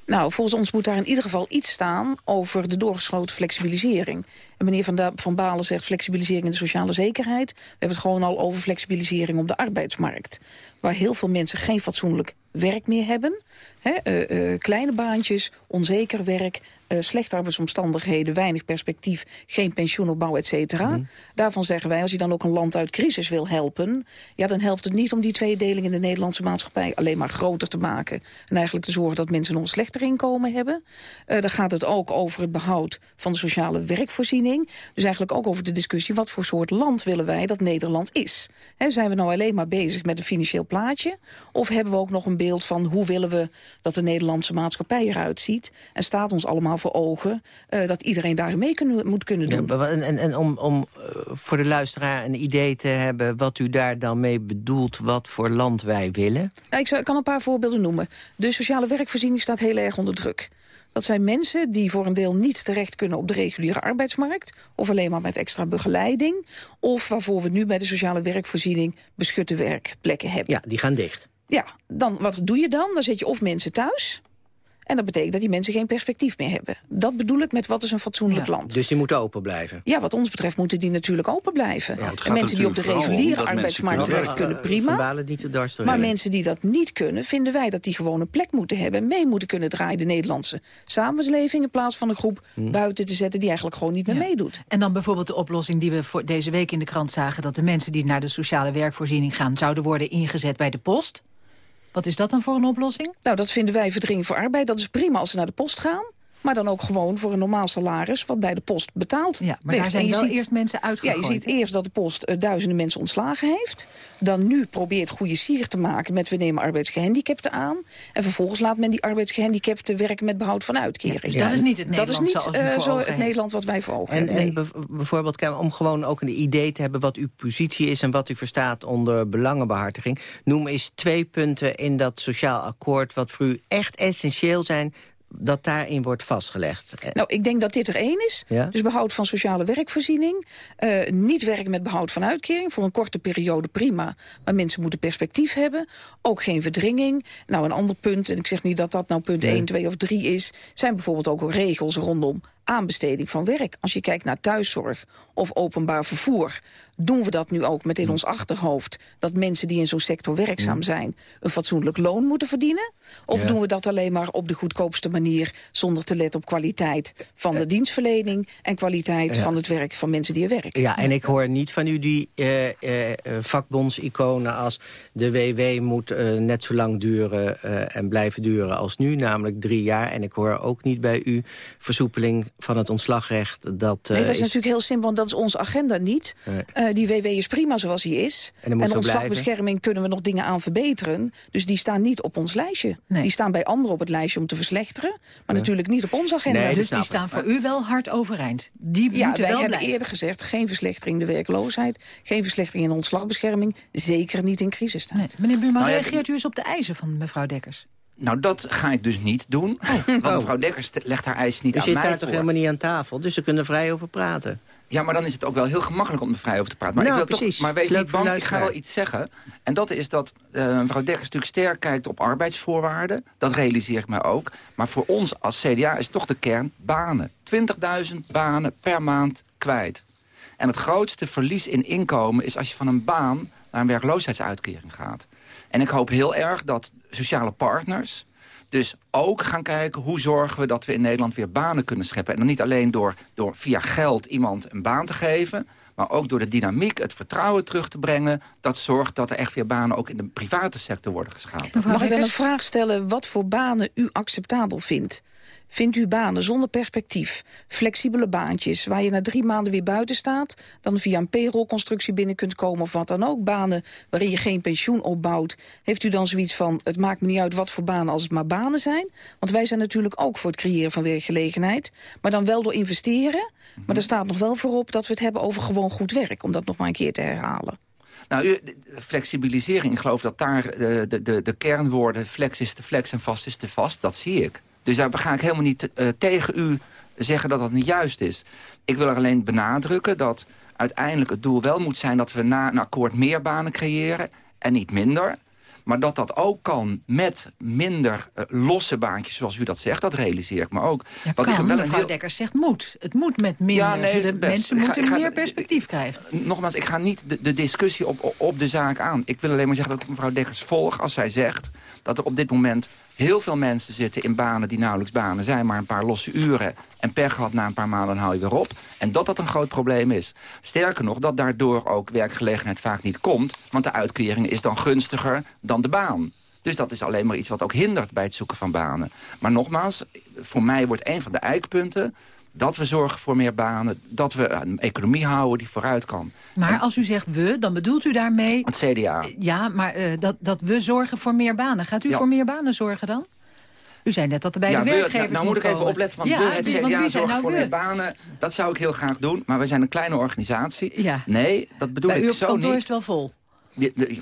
Nou, volgens ons moet daar in ieder geval iets staan over de doorgesloten flexibilisering. En meneer Van, van Balen zegt flexibilisering in de sociale zekerheid. We hebben het gewoon al over flexibilisering op de arbeidsmarkt. Waar heel veel mensen geen fatsoenlijk werk meer hebben. He, uh, uh, kleine baantjes, onzeker werk, uh, slechte arbeidsomstandigheden, weinig perspectief, geen pensioenopbouw, et cetera. Mm. Daarvan zeggen wij, als je dan ook een land uit crisis wil helpen... ja, dan helpt het niet om die tweedeling in de Nederlandse maatschappij alleen maar groter te maken. En eigenlijk te zorgen dat mensen nog een slechter inkomen hebben. Uh, dan gaat het ook over het behoud van de sociale werkvoorziening. Dus eigenlijk ook over de discussie, wat voor soort land willen wij dat Nederland is? He, zijn we nou alleen maar bezig met een financieel plaatje? Of hebben we ook nog een beeld van hoe willen we dat de Nederlandse maatschappij eruit ziet? En staat ons allemaal voor ogen uh, dat iedereen daar mee kunnen, moet kunnen doen. Ja, en, en, en om, om uh, voor de luisteraar een idee te hebben wat u daar dan mee bedoelt, wat voor land wij willen? Ik, zou, ik kan een paar voorbeelden noemen. De sociale werkvoorziening staat heel erg onder druk. Dat zijn mensen die voor een deel niet terecht kunnen op de reguliere arbeidsmarkt... of alleen maar met extra begeleiding... of waarvoor we nu bij de sociale werkvoorziening beschutte werkplekken hebben. Ja, die gaan dicht. Ja, dan, wat doe je dan? Dan zet je of mensen thuis... En dat betekent dat die mensen geen perspectief meer hebben. Dat bedoel ik met wat is een fatsoenlijk ja, land. Dus die moeten open blijven? Ja, wat ons betreft moeten die natuurlijk open blijven. Ja, en mensen die op de reguliere arbeidsmarkt terecht kunnen, prima. Niet te maar mensen die dat niet kunnen, vinden wij dat die gewoon een plek moeten hebben... en mee moeten kunnen draaien de Nederlandse samenleving... in plaats van een groep hmm. buiten te zetten die eigenlijk gewoon niet meer ja. meedoet. En dan bijvoorbeeld de oplossing die we voor deze week in de krant zagen... dat de mensen die naar de sociale werkvoorziening gaan... zouden worden ingezet bij de post... Wat is dat dan voor een oplossing? Nou, dat vinden wij verdringing voor arbeid. Dat is prima als ze naar de post gaan. Maar dan ook gewoon voor een normaal salaris wat bij de post betaalt. Ja, maar daar zijn wel ziet, eerst mensen uitgegooid. Ja, je ziet eerst dat de post uh, duizenden mensen ontslagen heeft. Dan nu probeert goede sier te maken met we nemen arbeidsgehandicapten aan. En vervolgens laat men die arbeidsgehandicapten werken met behoud van uitkering. Ja, dus dat is niet het Nederland Dat is niet uh, zo het Nederland wat wij voor ogen en, hebben. En nee. bijvoorbeeld om gewoon ook een idee te hebben wat uw positie is... en wat u verstaat onder belangenbehartiging. Noem eens twee punten in dat sociaal akkoord... wat voor u echt essentieel zijn dat daarin wordt vastgelegd? Nou, ik denk dat dit er één is. Ja? Dus behoud van sociale werkvoorziening. Uh, niet werken met behoud van uitkering. Voor een korte periode prima. Maar mensen moeten perspectief hebben. Ook geen verdringing. Nou, een ander punt, en ik zeg niet dat dat nou punt nee. 1, 2 of 3 is... zijn bijvoorbeeld ook regels rondom aanbesteding van werk. Als je kijkt naar thuiszorg of openbaar vervoer... doen we dat nu ook met in ons achterhoofd... dat mensen die in zo'n sector werkzaam zijn... een fatsoenlijk loon moeten verdienen? Of ja. doen we dat alleen maar op de goedkoopste manier... zonder te letten op kwaliteit van de dienstverlening... en kwaliteit ja. van het werk van mensen die er werken? Ja, en ik hoor niet van u die uh, uh, vakbondsiconen als... de WW moet net zo lang duren en blijven duren als nu, namelijk drie jaar. En ik hoor ook niet bij u versoepeling van het ontslagrecht. Dat, nee, dat is, is, natuurlijk heel simpel, want dat is onze agenda niet. Nee. Uh, die WW is prima zoals hij is. En, en ontslagbescherming kunnen we nog dingen aan verbeteren. Dus die staan niet op ons lijstje. Nee. Die staan bij anderen op het lijstje om te verslechteren. Maar ja. natuurlijk niet op onze agenda. Nee, dus die staan voor u wel hard overeind. Die ja, wij wel hebben blijven. eerder gezegd... geen verslechtering in de werkloosheid. Geen verslechtering in de ontslagbescherming. Zeker niet in crisistijd. Nee. Meneer Buurman, nou, reageert u eens op de eisen van mevrouw Dekkers? Nou, dat ga ik dus niet doen. Oh. Want mevrouw Dekkers legt haar eis niet aan mij zit daar voor. toch helemaal niet aan tafel, dus ze kunnen vrij over praten. Ja, maar dan is het ook wel heel gemakkelijk om er vrij over te praten. Maar, nou, ik wil precies. Toch, maar weet niet, want ik ga wel iets zeggen. En dat is dat uh, mevrouw Dekkers natuurlijk sterk kijkt op arbeidsvoorwaarden. Dat realiseer ik me ook. Maar voor ons als CDA is toch de kern banen. 20.000 banen per maand kwijt. En het grootste verlies in inkomen is als je van een baan naar een werkloosheidsuitkering gaat. En ik hoop heel erg dat sociale partners dus ook gaan kijken hoe zorgen we dat we in Nederland weer banen kunnen scheppen. En dan niet alleen door, door via geld iemand een baan te geven... maar ook door de dynamiek, het vertrouwen terug te brengen... dat zorgt dat er echt weer banen ook in de private sector worden geschapen. Mag ik dan een vraag stellen wat voor banen u acceptabel vindt? Vindt u banen zonder perspectief, flexibele baantjes... waar je na drie maanden weer buiten staat... dan via een payrollconstructie binnen kunt komen of wat dan ook... banen waarin je geen pensioen opbouwt... heeft u dan zoiets van, het maakt me niet uit wat voor banen als het maar banen zijn? Want wij zijn natuurlijk ook voor het creëren van werkgelegenheid... maar dan wel door investeren. Maar er staat nog wel voorop dat we het hebben over gewoon goed werk... om dat nog maar een keer te herhalen. Nou, flexibilisering, ik geloof dat daar de, de, de, de kernwoorden... flex is te flex en vast is te vast, dat zie ik. Dus daar ga ik helemaal niet uh, tegen u zeggen dat dat niet juist is. Ik wil er alleen benadrukken dat uiteindelijk het doel wel moet zijn... dat we na een akkoord meer banen creëren en niet minder. Maar dat dat ook kan met minder uh, losse baantjes, zoals u dat zegt, dat realiseer ik me ook. Ja, Wat kan, ik wel mevrouw heel... Dekkers zegt moet. Het moet met minder. Ja, nee, de mensen moeten ga, meer perspectief krijgen. Nogmaals, ik ga niet de, de discussie op, op de zaak aan. Ik wil alleen maar zeggen dat ik mevrouw Dekkers volg als zij zegt dat er op dit moment heel veel mensen zitten in banen die nauwelijks banen zijn... maar een paar losse uren en per gehad na een paar maanden hou je weer op. En dat dat een groot probleem is. Sterker nog, dat daardoor ook werkgelegenheid vaak niet komt... want de uitkering is dan gunstiger dan de baan. Dus dat is alleen maar iets wat ook hindert bij het zoeken van banen. Maar nogmaals, voor mij wordt een van de eikpunten dat we zorgen voor meer banen, dat we een economie houden die vooruit kan. Maar als u zegt we, dan bedoelt u daarmee... Het CDA. Ja, maar uh, dat, dat we zorgen voor meer banen. Gaat u voor meer banen zorgen dan? U zei net dat er bij ja, de werkgevers Nou, nou moet ik even opletten, want ja, we, het CDA zorgt nou voor meer banen. Dat zou ik heel graag doen, maar we zijn een kleine organisatie. Ja. Nee, dat bedoel bij ik zo niet. Bij uw kantoor is het wel vol.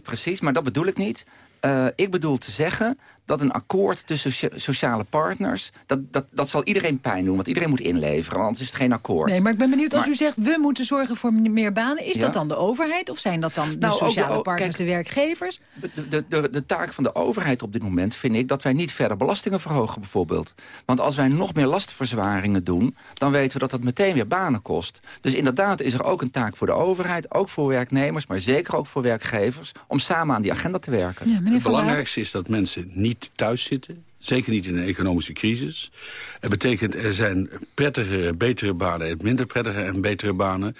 precies, maar dat bedoel ik niet. Uh, ik bedoel te zeggen dat een akkoord tussen sociale partners... Dat, dat, dat zal iedereen pijn doen, want iedereen moet inleveren. Anders is het geen akkoord. Nee, maar ik ben benieuwd, als u zegt... we moeten zorgen voor meer banen... is dat dan de overheid of zijn dat dan de nou, sociale partners, de werkgevers? De, de, de, de, taak van de overheid op dit moment vind ik... dat wij niet verder belastingen verhogen bijvoorbeeld. Want als wij nog meer lastenverzwaringen doen... dan weten we dat dat meteen weer banen kost. Dus inderdaad is er ook een taak voor de overheid... ook voor werknemers, maar zeker ook voor werkgevers... om samen aan die agenda te werken. Ja, het belangrijkste is dat mensen niet thuis zitten. Zeker niet in een economische crisis. Het betekent er zijn prettigere, betere banen en minder prettige en betere banen.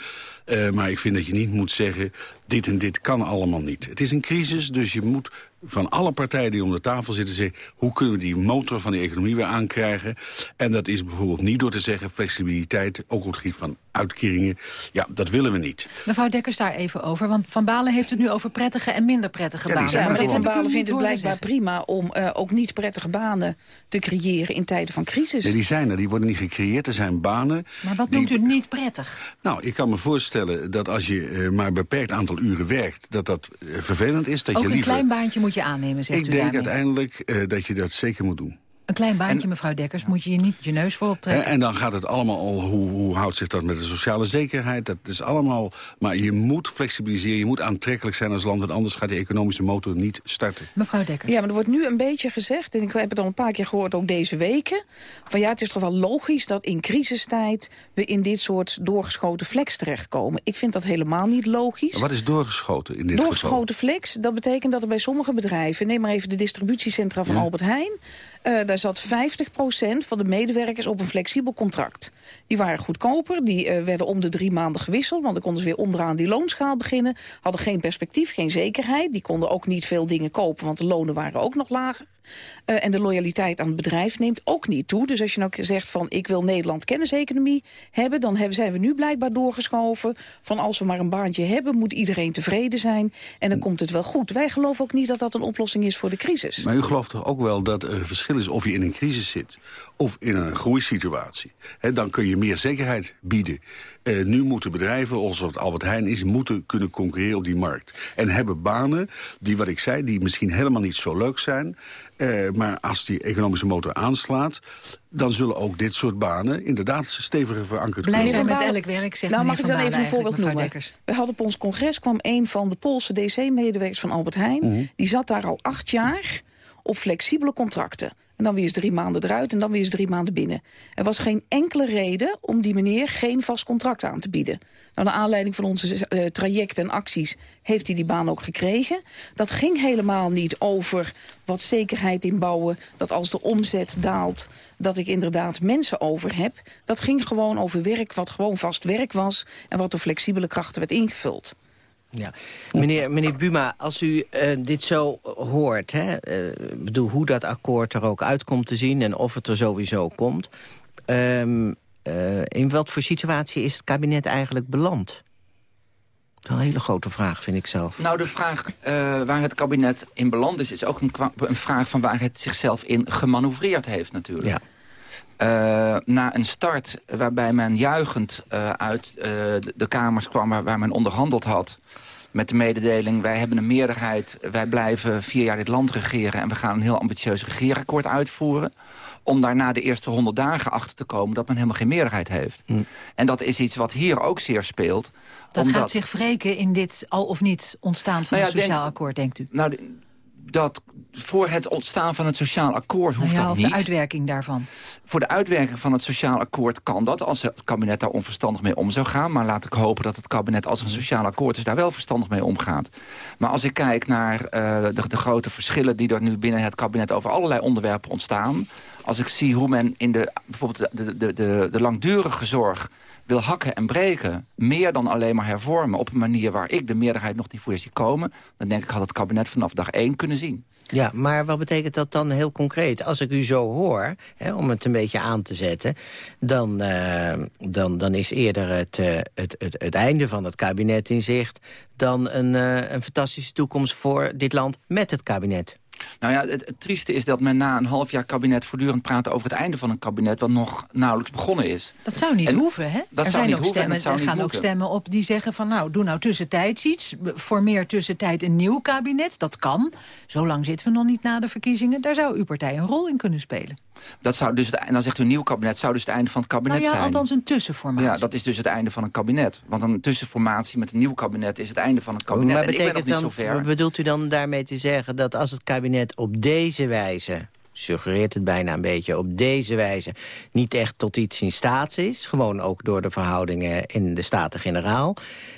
Uh, maar ik vind dat je niet moet zeggen, dit en dit kan allemaal niet. Het is een crisis, dus je moet van alle partijen die om de tafel zitten zeggen... hoe kunnen we die motor van de economie weer aankrijgen? En dat is bijvoorbeeld niet door te zeggen flexibiliteit... ook op het gebied van uitkeringen. Ja, dat willen we niet. Mevrouw Dekkers daar even over. Want Van Balen heeft het nu over prettige en minder prettige banen. Ja, maar Van Balen vindt het blijkbaar prima... om uh, ook niet prettige banen te creëren in tijden van crisis. Nee, die zijn er. Die worden niet gecreëerd. Er zijn banen... Maar wat noemt u niet prettig? Nou, ik kan me voorstellen dat als je uh, maar een beperkt aantal uren werkt... dat dat uh, vervelend is. Dat ook je liever... een klein baantje moet je aannemen, zegt ik u Ik denk daarmee. uiteindelijk uh, dat je dat zeker moet doen. Een klein baantje, en, mevrouw Dekkers, moet je je niet je neus voor optrekken. En dan gaat het allemaal al, hoe, hoe houdt zich dat met de sociale zekerheid? Dat is allemaal, maar je moet flexibiliseren, je moet aantrekkelijk zijn als land... want anders gaat die economische motor niet starten. Mevrouw Dekkers. Ja, maar er wordt nu een beetje gezegd, en ik heb het al een paar keer gehoord, ook deze weken... van ja, het is toch wel logisch dat in crisistijd we in dit soort doorgeschoten flex terechtkomen. Ik vind dat helemaal niet logisch. Maar wat is doorgeschoten in dit doorgeschoten geval? flex, dat betekent dat er bij sommige bedrijven... neem maar even de distributiecentra van ja. Albert Heijn... Uh, daar zat 50% van de medewerkers op een flexibel contract. Die waren goedkoper, die uh, werden om de drie maanden gewisseld... want dan konden ze weer onderaan die loonschaal beginnen. Hadden geen perspectief, geen zekerheid. Die konden ook niet veel dingen kopen, want de lonen waren ook nog lager. Uh, en de loyaliteit aan het bedrijf neemt ook niet toe. Dus als je nou zegt van ik wil Nederland kenniseconomie hebben... dan hebben, zijn we nu blijkbaar doorgeschoven van als we maar een baantje hebben... moet iedereen tevreden zijn en dan komt het wel goed. Wij geloven ook niet dat dat een oplossing is voor de crisis. Maar u gelooft toch ook wel dat er verschil is of je in een crisis zit... of in een groeisituatie. He, dan kun je meer zekerheid bieden. Uh, nu moeten bedrijven, zoals het Albert Heijn is... moeten kunnen concurreren op die markt. En hebben banen die, wat ik zei, die misschien helemaal niet zo leuk zijn... Uh, maar als die economische motor aanslaat... dan zullen ook dit soort banen inderdaad steviger verankerd Blij zijn met elk werk, zegt Nou, mag ik dan even een voorbeeld noemen? Dekkers. We hadden op ons congres kwam een van de Poolse DC-medewerkers van Albert Heijn. Mm -hmm. Die zat daar al acht jaar op flexibele contracten. En dan weer eens drie maanden eruit en dan weer eens drie maanden binnen. Er was geen enkele reden om die meneer geen vast contract aan te bieden. Nou, naar aanleiding van onze uh, trajecten en acties heeft hij die baan ook gekregen. Dat ging helemaal niet over wat zekerheid inbouwen... dat als de omzet daalt, dat ik inderdaad mensen over heb. Dat ging gewoon over werk wat gewoon vast werk was... en wat door flexibele krachten werd ingevuld. Ja. Meneer, meneer Buma, als u uh, dit zo hoort... Hè, uh, bedoel, hoe dat akkoord er ook uitkomt te zien... en of het er sowieso komt... Um, uh, in wat voor situatie is het kabinet eigenlijk beland? Dat is een hele grote vraag, vind ik zelf. Nou, de vraag waar het kabinet in beland is... is ook een, een, vraag van waar het zichzelf in gemanoeuvreerd heeft natuurlijk. Ja. Uh, na een start waarbij men juichend uh, uit uh, de, de, kamers kwam waar, waar, men onderhandeld had... met de mededeling, wij hebben een meerderheid... wij blijven vier jaar dit land regeren... en we gaan een heel ambitieus regeerakkoord uitvoeren... om daarna de eerste honderd dagen achter te komen... dat men helemaal geen meerderheid heeft. Hm. En dat is iets wat hier ook zeer speelt. Dat omdat... gaat zich wreken in dit al of niet ontstaan van nou ja, het sociaal denk, akkoord, denkt u? Nou, dat voor het ontstaan van het sociaal akkoord hoeft nou ja, dat niet. de uitwerking daarvan. Voor de uitwerking van het sociaal akkoord kan dat... als het kabinet daar onverstandig mee om zou gaan. Maar laat ik hopen dat het kabinet als een sociaal akkoord is... daar wel verstandig mee omgaat. Maar als ik kijk naar uh, de, de grote verschillen... die er nu binnen het kabinet over allerlei onderwerpen ontstaan... als ik zie hoe men in de, bijvoorbeeld de, de, de, de langdurige zorg wil hakken en breken... meer dan alleen maar hervormen op een manier waar ik de meerderheid nog niet voor zie komen... dan denk ik had het kabinet vanaf dag één kunnen zien. Ja, maar wat betekent dat dan heel concreet? Als ik u zo hoor, hè, om het een beetje aan te zetten... dan, uh, dan, dan is eerder het, uh, het, het, het, einde van het kabinet in zicht... dan een, uh, een fantastische toekomst voor dit land met het kabinet. Nou ja, het, het, trieste is dat men na een half jaar kabinet voortdurend praat over het einde van een kabinet wat nog nauwelijks begonnen is. Dat zou niet hoeven, hè? Dat er zou zijn niet ook hoeven stemmen, en het zou er gaan ook stemmen op die zeggen van nou, doe nou tussentijds iets. Formeer tussentijd een nieuw kabinet. Dat kan. Zolang zitten we nog niet na de verkiezingen. Daar zou uw partij een rol in kunnen spelen. Dat zou dus, en dan zegt u een nieuw kabinet, zou dus het einde van het kabinet nou ja, zijn. althans een tussenformatie. Ja, dat is dus het einde van een kabinet. Want een tussenformatie met een nieuw kabinet is het einde van het kabinet. Maar en ik ben nog niet bedoelt u dan daarmee te zeggen dat als het kabinet op deze wijze suggereert het bijna een beetje, op deze wijze niet echt tot iets in staat is... gewoon ook door de verhoudingen in de Staten-Generaal...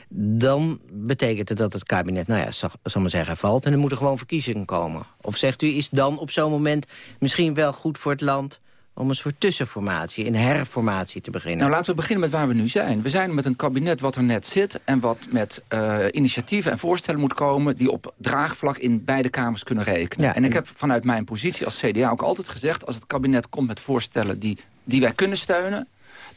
dan betekent het dat het kabinet, nou ja, zal, zal maar zeggen, valt... en er moeten gewoon verkiezingen komen. Of zegt u, is dan op zo'n moment misschien wel goed voor het land om een soort tussenformatie, een herformatie te beginnen? Nou, laten we beginnen met waar we nu zijn. We zijn met een kabinet wat er net zit... en wat met uh, initiatieven en voorstellen moet komen... die op draagvlak in beide kamers kunnen rekenen. Ja, en ik heb vanuit mijn positie als CDA ook altijd gezegd... als het kabinet komt met voorstellen die, die wij kunnen steunen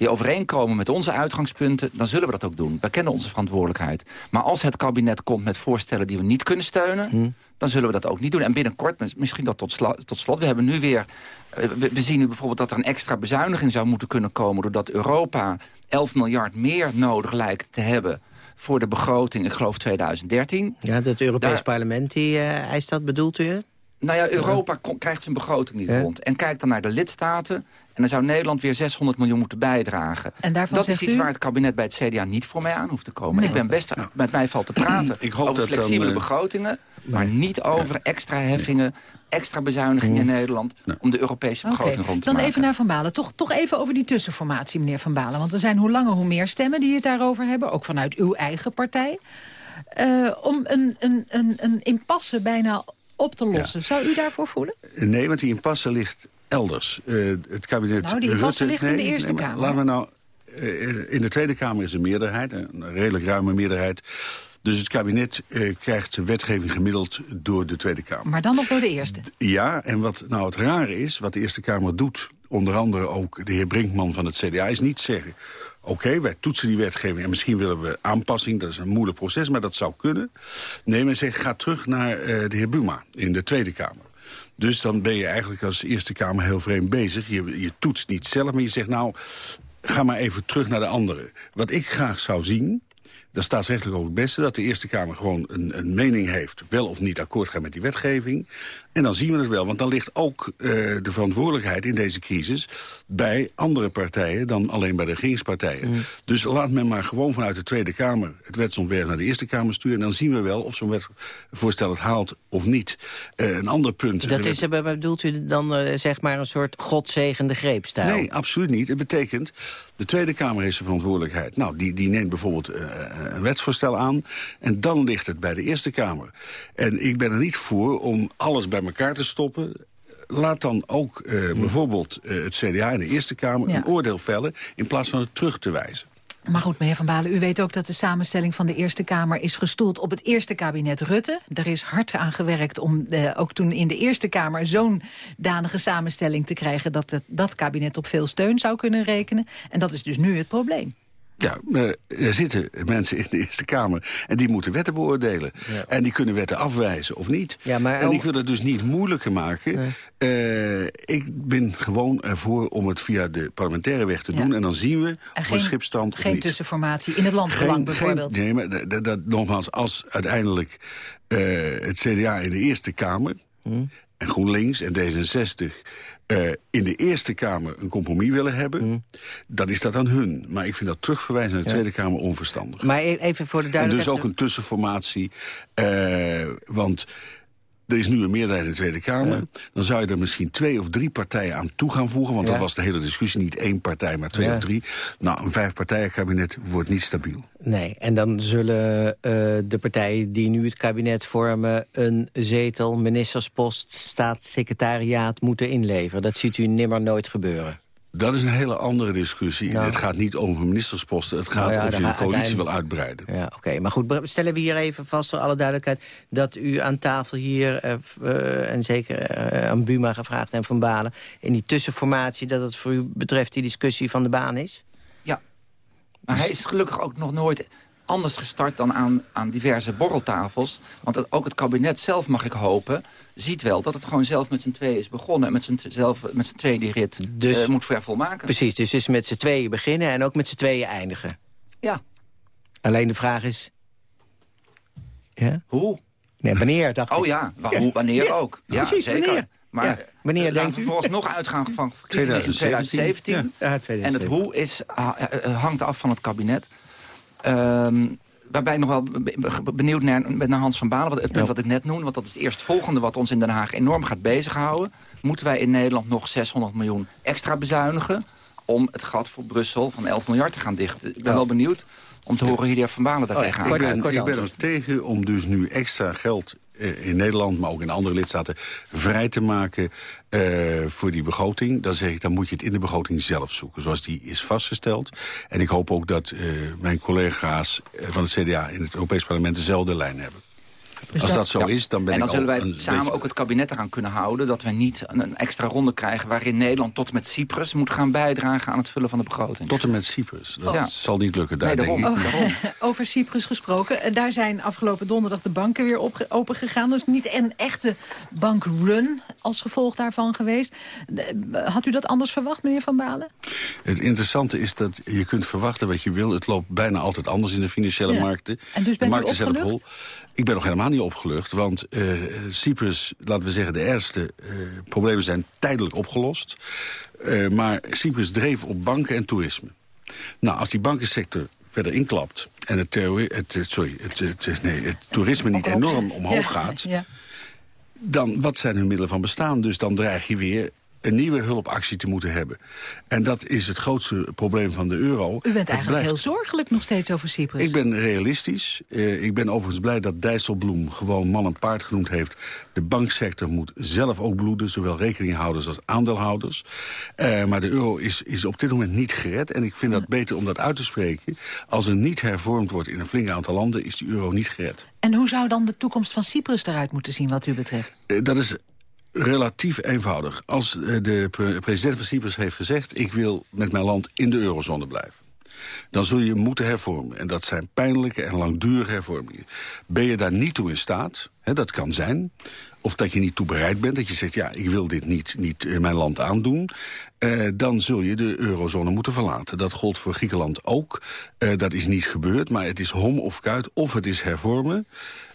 die overeenkomen met onze uitgangspunten... dan zullen we dat ook doen. Wij kennen onze verantwoordelijkheid. Maar als het kabinet komt met voorstellen die we niet kunnen steunen... Hm. dan zullen we dat ook niet doen. En binnenkort, misschien dat tot, tot slot... we hebben nu weer... Uh, we, we, zien nu bijvoorbeeld dat er een extra bezuiniging zou moeten kunnen komen... doordat Europa 11 miljard meer nodig lijkt te hebben voor de begroting, ik geloof 2013. Ja, het Europees Daar, parlement die uh, eist dat, bedoelt u? Nou ja, Europa krijgt zijn begroting niet ja. rond. En kijkt dan naar de lidstaten. En dan zou Nederland weer 600 miljoen moeten bijdragen. En dat is iets u? waar het kabinet bij het CDA niet voor mij aan hoeft te komen. Nee. Ik ben best ja. met mij valt te praten Ik hoop over dat flexibele dan, uh, begrotingen. Maar niet over extra heffingen, extra bezuinigingen in Nederland... om de Europese begroting okay. rond te Dan maken. even naar Van Balen. Toch, toch even over die tussenformatie, meneer Van Balen. Want er zijn hoe langer hoe meer stemmen die het daarover hebben. Ook vanuit uw eigen partij. Uh, om een, een, een, een impasse bijna op te lossen. Ja. Zou u daarvoor voelen? Nee, want die impasse ligt elders. Uh, het kabinet nou, die Rutte, ligt nee, in de Eerste nee, Kamer. Laten we nou... Uh, in de Tweede Kamer is een meerderheid, een redelijk ruime meerderheid. Dus het kabinet uh, krijgt zijn wetgeving gemiddeld door de Tweede Kamer. Maar dan nog door de Eerste? Ja, en wat nou het rare is, wat de Eerste Kamer doet... onder andere ook de heer Brinkman van het CDA, is niet zeggen... Oké, okay, wij toetsen die wetgeving en misschien willen we aanpassing. Dat is een moeilijk proces, maar dat zou kunnen. Nee, men zegt, ga terug naar uh, de heer Buma in de Tweede Kamer. Dus dan ben je eigenlijk als Eerste Kamer heel vreemd bezig. Je, je toetst niet zelf, maar je zegt, nou, ga maar even terug naar de andere. Wat ik graag zou zien, dat staat rechtelijk ook het beste... dat de Eerste Kamer gewoon een, een mening heeft... wel of niet akkoord gaat met die wetgeving. En dan zien we het wel. Want dan ligt ook uh, de verantwoordelijkheid in deze crisis... bij andere partijen dan alleen bij de regeringspartijen. Mm. Dus laat men maar gewoon vanuit de Tweede Kamer... het wetsontwerp naar de Eerste Kamer sturen... en dan zien we wel of zo'n wetvoorstel het haalt of niet. Uh, een ander punt... Dat is, uh, bedoelt u dan uh, zeg maar een soort godzegende greepstijl? Nee, absoluut niet. Het betekent, de Tweede Kamer heeft zijn verantwoordelijkheid. Nou, die, die neemt bijvoorbeeld uh, een wetsvoorstel aan... en dan ligt het bij de Eerste Kamer. En ik ben er niet voor om alles bij elkaar te stoppen laat dan ook uh, ja. bijvoorbeeld uh, het CDA in de Eerste Kamer... Ja. een oordeel vellen in plaats van het terug te wijzen. Maar goed, meneer Van Balen, u weet ook dat de samenstelling van de Eerste Kamer... is gestoeld op het eerste kabinet Rutte. Er is hard aan gewerkt om eh, ook toen in de Eerste Kamer... zo'n danige samenstelling te krijgen... dat het, dat kabinet op veel steun zou kunnen rekenen. En dat is dus nu het probleem. Ja, eh, er zitten mensen in de Eerste Kamer en die moeten wetten beoordelen. En die kunnen wetten afwijzen of niet. Ja, maar en ik wil het dus niet moeilijker maken. Eh, ik ben gewoon ervoor om het via de parlementaire weg te doen. En dan zien we En of geen- een schipstand of Geen niet. tussenformatie in het landbelang Geen- bijvoorbeeld. Geen, nee, maar dat, dat- dat- nogmaals, als uiteindelijk eh, het CDA in de Eerste Kamer... en GroenLinks en D66 eh, in de Eerste Kamer een compromis willen hebben... dan is dat aan hun. Maar ik vind dat terugverwijzen naar de Ja. Tweede Kamer onverstandig. Maar e- even voor de En dus duidelijkheid... ook een tussenformatie. eh, want er is nu een meerderheid in de Tweede Kamer. Dan zou je er misschien twee of drie partijen aan toe gaan voegen. Want Ja. dat was de hele discussie. Niet één partij, maar twee Ja. of drie. Nou, een vijfpartijenkabinet wordt niet stabiel. Nee, en dan zullen eh, de partijen die nu het kabinet vormen... een zetel, ministerspost, staatssecretariaat moeten inleveren. Dat ziet u nimmer nooit gebeuren. Dat is een hele andere discussie. Het gaat niet over ministersposten. Het gaat Nou ja, of je de coalitie wil uitbreiden. Ja, oké. Maar goed, stellen we hier even vast voor alle duidelijkheid... dat u aan tafel hier, eh, eh, en zeker eh, aan Buma gevraagd en Van Balen... in die tussenformatie, dat het voor u betreft die discussie van de baan is? Ja. Maar hij is gelukkig ook nog nooit anders gestart dan aan, aan diverse borreltafels. Want het- ook het kabinet zelf, mag ik hopen, ziet wel dat het gewoon zelf met z'n tweeën is begonnen. En met z'n zelf met z'n tweeën die rit Dus- eh, moet ver volmaken. Precies, dus is met z'n tweeën beginnen en ook met z'n tweeën eindigen. Ja. Alleen de vraag is... Ja? Hoe? Nee, wanneer, dacht Oh ik. ja, wa- hoe, wanneer Ja, ook. Ja, precies, zeker. wanneer. Maar Ja, wanneer eh, denkt laten u? we vooralsnog uitgaan van verkiezingen in 2017. 2017. Ja, En 2017. het hoe is, eh, hangt af van het kabinet. Ehm, waarbij ik nog wel be- be- benieuwd naar, naar Hans van Balen, wat, het punt wat ik net noemde. Want dat is het eerstvolgende wat ons in Den Haag enorm gaat bezighouden. Moeten wij in Nederland nog 600 miljoen extra bezuinigen... om het gat voor Brussel van 11 miljard te gaan dichten? Ik ben wel benieuwd om te horen hoe de heer Van Balen daar Oh tegenaan Ik ben, ik ben er tegen om dus nu extra geld in Nederland, maar ook in andere lidstaten, vrij te maken eh, voor die begroting. Dan zeg ik, dan moet je het in de begroting zelf zoeken, zoals die is vastgesteld. En ik hoop ook dat eh, mijn collega's eh, van het CDA in het Europees Parlement dezelfde lijn hebben. Als dat, dat- zo Ja. is, dan ben en dan ik zullen wij samen beetje- ook het kabinet eraan kunnen houden... dat we niet een, extra ronde krijgen waarin Nederland tot en met Cyprus... moet gaan bijdragen aan het vullen van de begroting. Tot en met Cyprus. Dat Ja. zal niet lukken daar, Nee, denk ik. daarom. Over Cyprus gesproken. Eh, Daar zijn afgelopen donderdag de banken weer opengegaan. Dat is niet een echte bankrun als gevolg daarvan geweest. De- Had u dat anders verwacht, meneer Van Balen? Het interessante is dat je kunt verwachten wat je wil. Het loopt bijna altijd anders in de financiële Ja. markten. En dus de bent u markten zijn op opgelucht? Ik ben nog helemaal niet opgelucht, want eh, Cyprus, laten we zeggen, de ergste eh, problemen zijn tijdelijk opgelost. Eh, maar Cyprus dreef op banken en toerisme. Nou, als die bankensector verder inklapt en het, het, sorry, het, het, nee, het toerisme niet enorm omhoog Ja, gaat, Ja. dan wat zijn hun middelen van bestaan? Dus dan dreig je weer een nieuwe hulpactie te moeten hebben. En dat is het grootste probleem van de euro. U bent Het eigenlijk blijft- heel zorgelijk nog steeds over Cyprus. ik ben realistisch. Eh, ik ben overigens blij dat Dijsselbloem gewoon man en paard genoemd heeft. De banksector moet zelf ook bloeden, zowel rekeninghouders als aandeelhouders. Eh, maar de euro is, is op dit moment niet gered. En ik vind dat beter om dat uit te spreken. Als er niet hervormd wordt in een flink aantal landen, is die euro niet gered. En hoe zou dan de toekomst van Cyprus eruit moeten zien wat u betreft? Eh, dat is relatief eenvoudig. Als eh, de pre- president van Cyprus heeft gezegd... ik wil met mijn land in de eurozone blijven dan zul je moeten hervormen. En dat zijn pijnlijke en langdurige hervormingen. Ben je daar niet toe in staat, hè, dat kan zijn... of dat je niet toe bereid bent, dat je zegt... ja, ik wil dit niet, niet in mijn land aandoen... eh, dan zul je de eurozone moeten verlaten. Dat gold voor Griekenland ook. Eh, dat is niet gebeurd, maar het is hom of kuit. Of het is hervormen...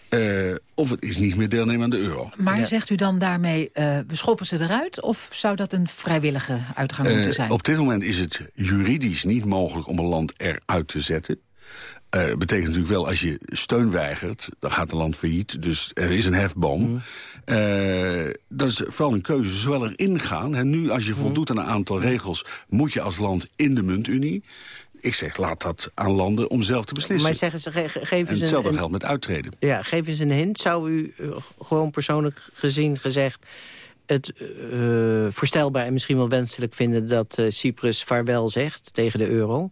eh, of het is niet meer deelnemen aan de euro. Maar zegt u dan daarmee, eh, we schoppen ze eruit? Of zou dat een vrijwillige uitgang moeten Eh, zijn? op dit moment is het juridisch niet mogelijk om een land eruit te zetten. Eh betekent natuurlijk wel, als je steun weigert, dan gaat een land failliet. Dus er is een hefboom. Eh, dat is vooral een keuze. Zowel erin gaan, hè, nu als je Mhm. voldoet aan een aantal regels... moet je als land in de muntunie. Ik zeg, laat dat aan landen om zelf te beslissen. Maar zeggen ze, ge- ge- en geven ze hetzelfde een, geldt met uittreden. Ja, geef eens een hint. Zou u eh, gewoon persoonlijk gezien gezegd het eh, voorstelbaar en misschien wel wenselijk vinden dat eh, Cyprus vaarwel zegt tegen de euro?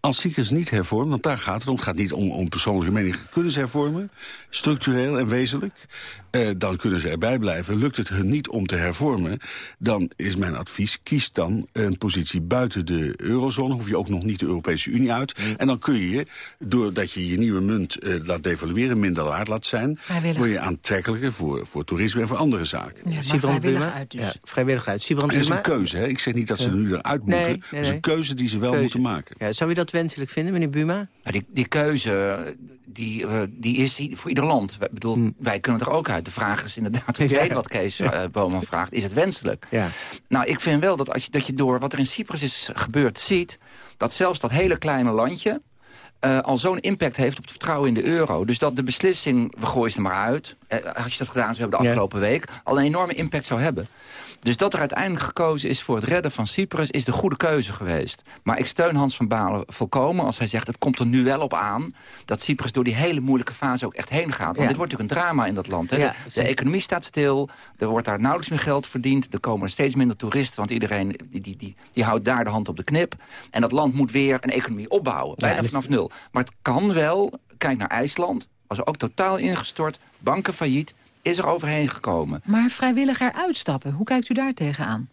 Als Cyprus niet hervormt, want daar gaat het om... het gaat niet om, om persoonlijke mening. Kunnen ze hervormen, structureel en wezenlijk... Eh, dan kunnen ze erbij blijven. Lukt het hun niet om te hervormen... dan is mijn advies, kies dan een positie buiten de eurozone. Hoef je ook nog niet de Europese Unie uit. En dan kun je, doordat je je nieuwe munt eh, laat devalueren... minder waard laat zijn... Vrijwillig. word je aantrekkelijker voor, voor toerisme en voor andere zaken. Ja, vrijwillig Buma? uit dus. Ja, vrijwillig uit. Sibrand En dat is een keuze, hè? Ik zeg niet dat ze er nu eruit Nee, moeten. nee, Het is een keuze die ze wel Keuze. moeten maken. Ja, zou u dat wenselijk vinden, meneer Buma? Die, die keuze die, eh, die is voor ieder land. Ik bedoel, Wij kunnen er ook uit. De vraag is inderdaad Hmm. Ja. tweede wat Kees Boman vraagt. Is het wenselijk? Ja. Nou, ik vind wel dat, als je, dat je door wat er in Cyprus is gebeurd ziet... dat zelfs dat hele kleine landje... eh, al zo'n impact heeft op het vertrouwen in de euro. Dus dat de beslissing, we gooien ze er maar uit... eh, als je dat gedaan zou hebben de Ja. afgelopen week... al een enorme impact zou hebben. Dus dat er uiteindelijk gekozen is voor het redden van Cyprus... is de goede keuze geweest. Maar ik steun Hans van Balen volkomen als hij zegt... het komt er nu wel op aan dat Cyprus door die hele moeilijke fase ook echt heen gaat. Want Ja. dit wordt natuurlijk een drama in dat land. Hè? Ja, de, economie staat stil, er wordt daar nauwelijks meer geld verdiend... er komen steeds minder toeristen, want iedereen die, die, die, die houdt daar de hand op de knip. En dat land moet weer een economie opbouwen, bijna dus- vanaf nul. Maar het kan wel, kijk naar IJsland, was ook totaal ingestort... banken failliet, is er overheen gekomen. Maar vrijwillig eruit stappen, hoe kijkt u daar tegenaan?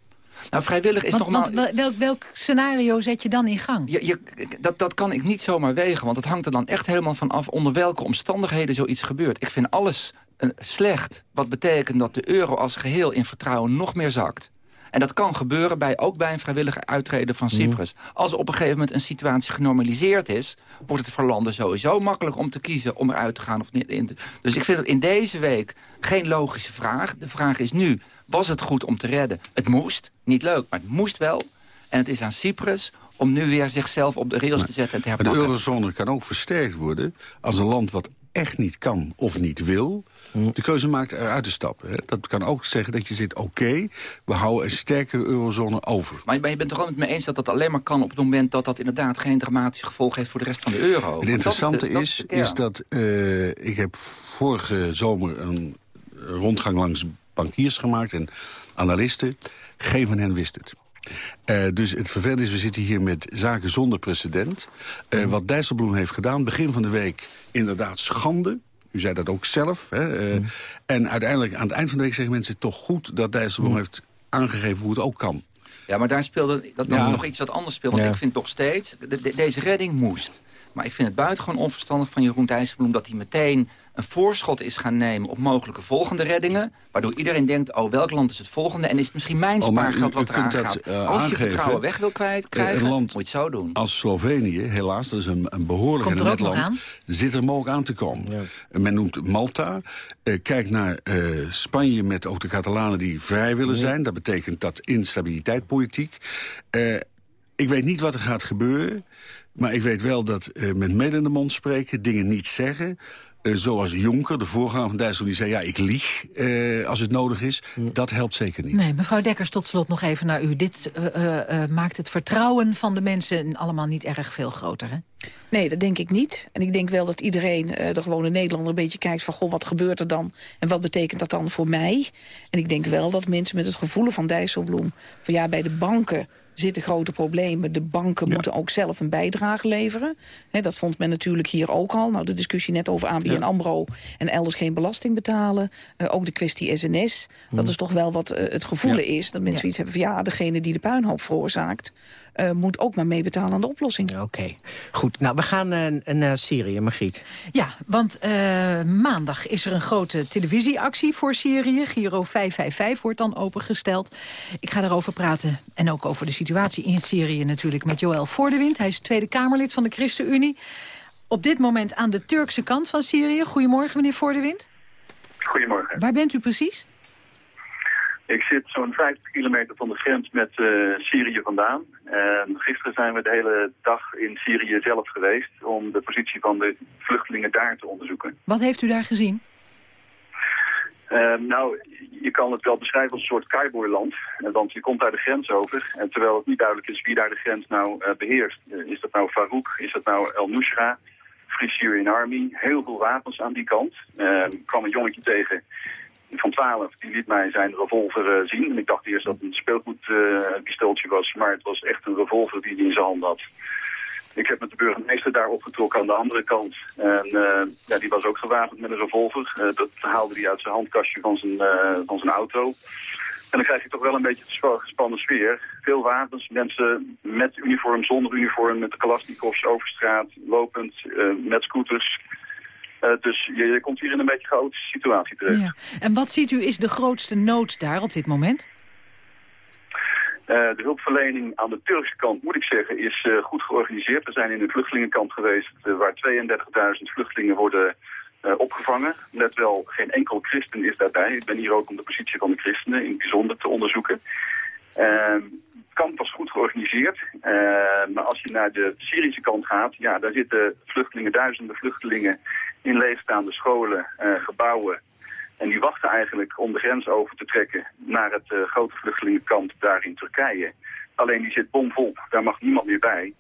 Nou, vrijwillig is Want, nogmaals... want wel- welk, welk scenario zet je dan in gang? Je, je, dat, dat kan ik niet zomaar wegen, want het hangt er dan echt helemaal van af... onder welke omstandigheden zoiets gebeurt. Ik vind alles eh, slecht, wat betekent dat de euro als geheel in vertrouwen nog meer zakt. En dat kan gebeuren bij, ook bij een vrijwillige uittreden van Cyprus. Als op een gegeven moment een situatie genormaliseerd is... wordt het voor landen sowieso makkelijk om te kiezen om eruit te gaan of niet. in te- Dus ik vind het in deze week geen logische vraag. De vraag is nu, was het goed om te redden? Het moest, niet leuk, maar het moest wel. En het is aan Cyprus om nu weer zichzelf op de rails te zetten en te Maar de herpakken. eurozone kan ook versterkt worden als een land wat echt niet kan of niet wil... de keuze maakt eruit te stappen. Hè. Dat kan ook zeggen dat je zegt, oké, we houden een sterkere eurozone over. Maar je, maar je bent er wel met me eens dat dat alleen maar kan op het moment dat dat inderdaad geen dramatische gevolgen heeft voor de rest van de euro. Het interessante dat de- dat is, is dat eh, ik heb vorige zomer een rondgang langs bankiers gemaakt en analisten. Geen van hen wist het. Eh, dus het vervelende is, we zitten hier met zaken zonder precedent. Eh, wat Dijsselbloem heeft gedaan, begin van de week inderdaad schande. U zei dat ook zelf. Hè? eh, En uiteindelijk aan het eind van de week zeggen mensen toch goed... dat Dijsselbloem heeft aangegeven hoe het ook kan. Ja, maar daar speelde, dat, dat Ja. is nog iets wat anders speelt. Want Ja. ik vind nog steeds, de- de- deze redding moest. Maar ik vind het buitengewoon onverstandig van Jeroen Dijsselbloem... dat hij meteen een voorschot is gaan nemen op mogelijke volgende reddingen. Waardoor iedereen denkt, oh, welk land is het volgende? En is het misschien mijn Oh, maar spaargeld wat eraan dat, gaat? eh, Als je vertrouwen weg wil kwijt, Eh, krijgen, een land moet je het zo doen. Als Slovenië, helaas, dat is een, een behoorlijk en er net land... aan? zit er mogelijk aan te komen. En Men noemt Malta. Eh, kijk naar eh, Spanje met ook de Catalanen die vrij willen zijn. Dat betekent dat instabiliteit politiek. Eh, ik weet niet wat er gaat gebeuren. Maar ik weet wel dat eh, met midden in de mond spreken, dingen niet zeggen... eh, zoals Jonker, de voorganger van Duitsland, die zei... ja, ik lieg eh, als het nodig is. Dat helpt zeker niet. Nee, mevrouw Dekkers, tot slot nog even naar u. Dit eh, eh, eh, maakt het vertrouwen van de mensen allemaal niet erg veel groter, hè? Nee, dat denk ik niet. En ik denk wel dat iedereen, eh, de gewone Nederlander... een beetje kijkt van, goh, wat gebeurt er dan? En wat betekent dat dan voor mij? En ik denk wel dat mensen met het gevoel van Dijsselbloem... van ja, bij de banken zitten grote problemen. De banken moeten ook zelf een bijdrage leveren. Hè, dat vond men natuurlijk hier ook al. Nou, de discussie net over ABN AMRO en elders geen belasting betalen. Eh, ook de kwestie SNS. Dat is toch wel wat eh, het gevoel Ja. is. Dat mensen iets hebben van ja, degene die de puinhoop veroorzaakt... eh, moet ook maar meebetalen aan de oplossing. Oké, goed. Nou, we gaan eh, naar Syrië, Margriet. Ja, want eh, maandag is er een grote televisieactie voor Syrië. Giro 555 wordt dan opengesteld. Ik ga daarover praten en ook over de situatie in Syrië natuurlijk... met Joël Voordewind. Hij is Tweede Kamerlid van de ChristenUnie. Op dit moment aan de Turkse kant van Syrië. Goedemorgen, meneer Voordewind. Goedemorgen. Waar bent u precies? Ik zit zo'n 50 kilometer van de grens met eh, Syrië vandaan. En gisteren zijn we de hele dag in Syrië zelf geweest... om de positie van de vluchtelingen daar te onderzoeken. Wat heeft u daar gezien? Eh, nou, je kan het wel beschrijven als een soort cowboyland. Eh, Want je komt daar de grens over. En terwijl het niet duidelijk is wie daar de grens nou eh, beheerst. Eh, is dat nou Farouk? Is dat nou El Nusra? Free Syrian Army? Heel veel wapens aan die kant. Eh, ik kwam een jongetje tegen van 12. Die liet mij zijn revolver eh, zien. En ik dacht eerst dat het een speelgoedpistooltje was. Maar het was echt een revolver die hij in zijn hand had. Ik heb met de burgemeester daar opgetrokken aan de andere kant. En uh, ja, die was ook gewapend met een revolver. Uh, dat haalde hij uit zijn handkastje van zijn, uh, van zijn auto. En dan krijg je toch wel een beetje een gespannen sfeer. Veel wapens, mensen met uniform, zonder uniform, met de Kalashnikovs over straat, lopend, met scooters. Dus je, je, komt hier in een beetje chaotische situatie terecht. Ja. En wat ziet u is de grootste nood daar op dit moment? Uh, de hulpverlening aan de Turkse kant, moet ik zeggen, is uh, goed georganiseerd. We zijn in een vluchtelingenkamp geweest waar 32.000 vluchtelingen worden opgevangen. Let wel, geen enkel christen is daarbij. Ik ben hier ook om de positie van de christenen in het bijzonder te onderzoeken. het kamp was goed georganiseerd. maar als je naar de Syrische kant gaat, ja, daar zitten vluchtelingen, duizenden vluchtelingen in leegstaande scholen, gebouwen en die wachten eigenlijk om de grens over te trekken naar het uh, grote vluchtelingenkamp daar in Turkije. Alleen die zit bomvol, daar mag niemand meer bij.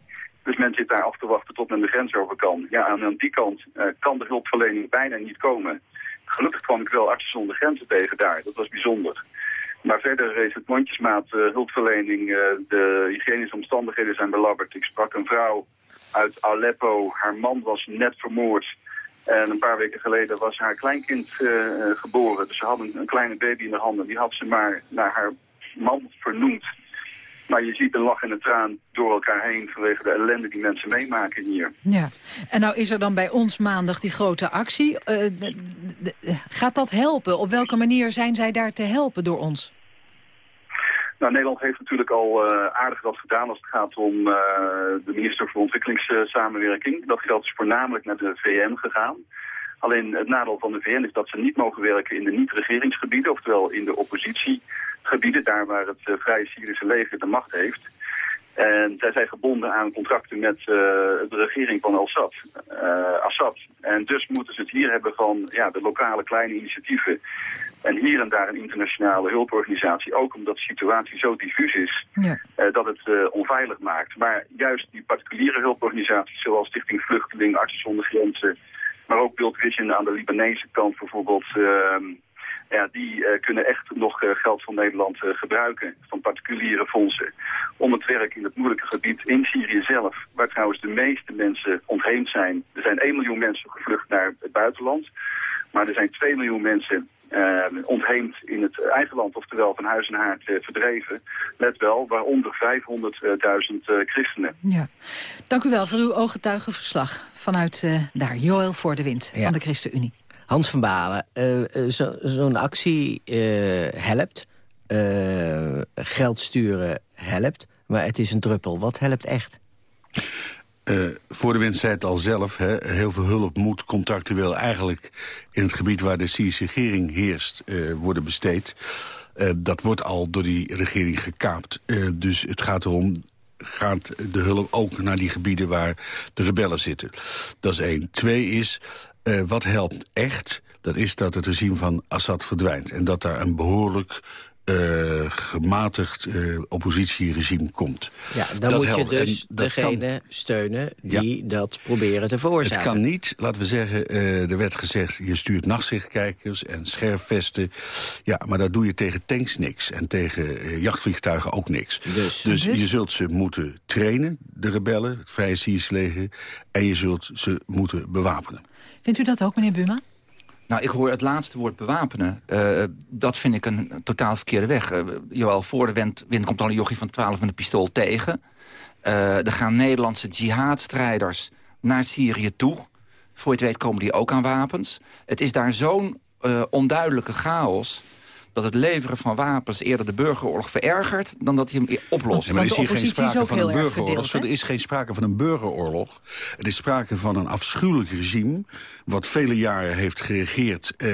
Dus men zit daar af te wachten tot men de grens over kan. Ja, aan die kant uh, kan de hulpverlening bijna niet komen. Gelukkig kwam ik wel artsen zonder grenzen tegen daar, dat was bijzonder. Maar verder is het mondjesmaat hulpverlening, de hygiënische omstandigheden zijn belabberd. Ik sprak een vrouw uit Aleppo, haar man was net vermoord. En een paar weken geleden was haar kleinkind uh, geboren. Dus ze hadden een, kleine baby in de handen. Die had ze maar naar haar man vernoemd. Maar je ziet een lach en een traan door elkaar heen vanwege de ellende die mensen meemaken hier. Ja, en nou is er dan bij ons maandag die grote actie. Uh, gaat dat helpen? Op welke manier zijn zij daar te helpen door ons? Nou, Nederland heeft natuurlijk al uh, aardig wat gedaan als het gaat om uh, de minister voor ontwikkelingssamenwerking. Dat geld is voornamelijk naar de VN gegaan. Alleen het nadeel van de VN is dat ze niet mogen werken in de niet-regeringsgebieden, oftewel in de oppositiegebieden, daar waar het uh, Vrije Syrische leger de macht heeft. En zij zijn gebonden aan contracten met uh, de regering van Assad. Uh, Assad. En dus moeten ze het hier hebben van ja, de lokale kleine initiatieven. En hier en daar een internationale hulporganisatie. Ook omdat de situatie zo diffuus is ja. uh, dat het onveilig maakt. Maar juist die particuliere hulporganisaties zoals Stichting Vluchteling, Artsen zonder Grenzen... maar ook World Vision aan de Libanese kant bijvoorbeeld... Ja, die uh, kunnen echt nog uh, geld van Nederland uh, gebruiken, van particuliere fondsen, om het werk in het moeilijke gebied in Syrië zelf, waar trouwens de meeste mensen ontheemd zijn. Er zijn 1 miljoen mensen gevlucht naar het buitenland, maar er zijn 2 miljoen mensen ontheemd in het eigen land, oftewel van huis en haard verdreven. Let wel, waaronder 500.000 christenen. Ja. Dank u wel voor uw ooggetuigenverslag vanuit daar. Joël voor de Wind ja. van de ChristenUnie. Hans van Balen, uh, zo'n zo actie uh, helpt. Geld sturen helpt. Maar het is een druppel. Wat helpt echt? voor de wind zei het al zelf, hè, heel veel hulp moet contractueel eigenlijk in het gebied waar de Syrische regering heerst worden besteed. dat wordt al door die regering gekaapt. dus het gaat erom, gaat de hulp ook naar die gebieden waar de rebellen zitten. Dat is één. Twee is, uh, wat helpt echt, dat is dat het regime van Assad verdwijnt. En dat daar een behoorlijk uh, gematigd uh, oppositieregime komt. Ja, dan dat moet helpt. je dus en dat degene kan, steunen die ja. dat proberen te veroorzaken. Het kan niet, laten we zeggen, uh, er werd gezegd... je stuurt nachtsichtkijkers en scherfvesten. Ja, maar daar doe je tegen tanks niks. En tegen jachtvliegtuigen ook niks. Dus, dus je zult ze moeten trainen, de rebellen, het Vrije Syrische leger... en je zult ze moeten bewapenen. Vindt u dat ook, meneer Buma? Nou, ik hoor het laatste woord bewapenen. Uh, dat vind ik een totaal verkeerde weg. Uh, voor de wind, komt al een jochie van 12 met een pistool tegen. Uh, er gaan Nederlandse jihadstrijders naar Syrië toe. Voor je het weet komen die ook aan wapens. Het is daar zo'n onduidelijke chaos dat het leveren van wapens eerder de burgeroorlog verergert... dan dat hij hem oplost. Ja, maar er is hier geen sprake van een burgeroorlog. Er is geen sprake van een burgeroorlog. Het is sprake van een afschuwelijk regime... wat vele jaren heeft geregeerd eh,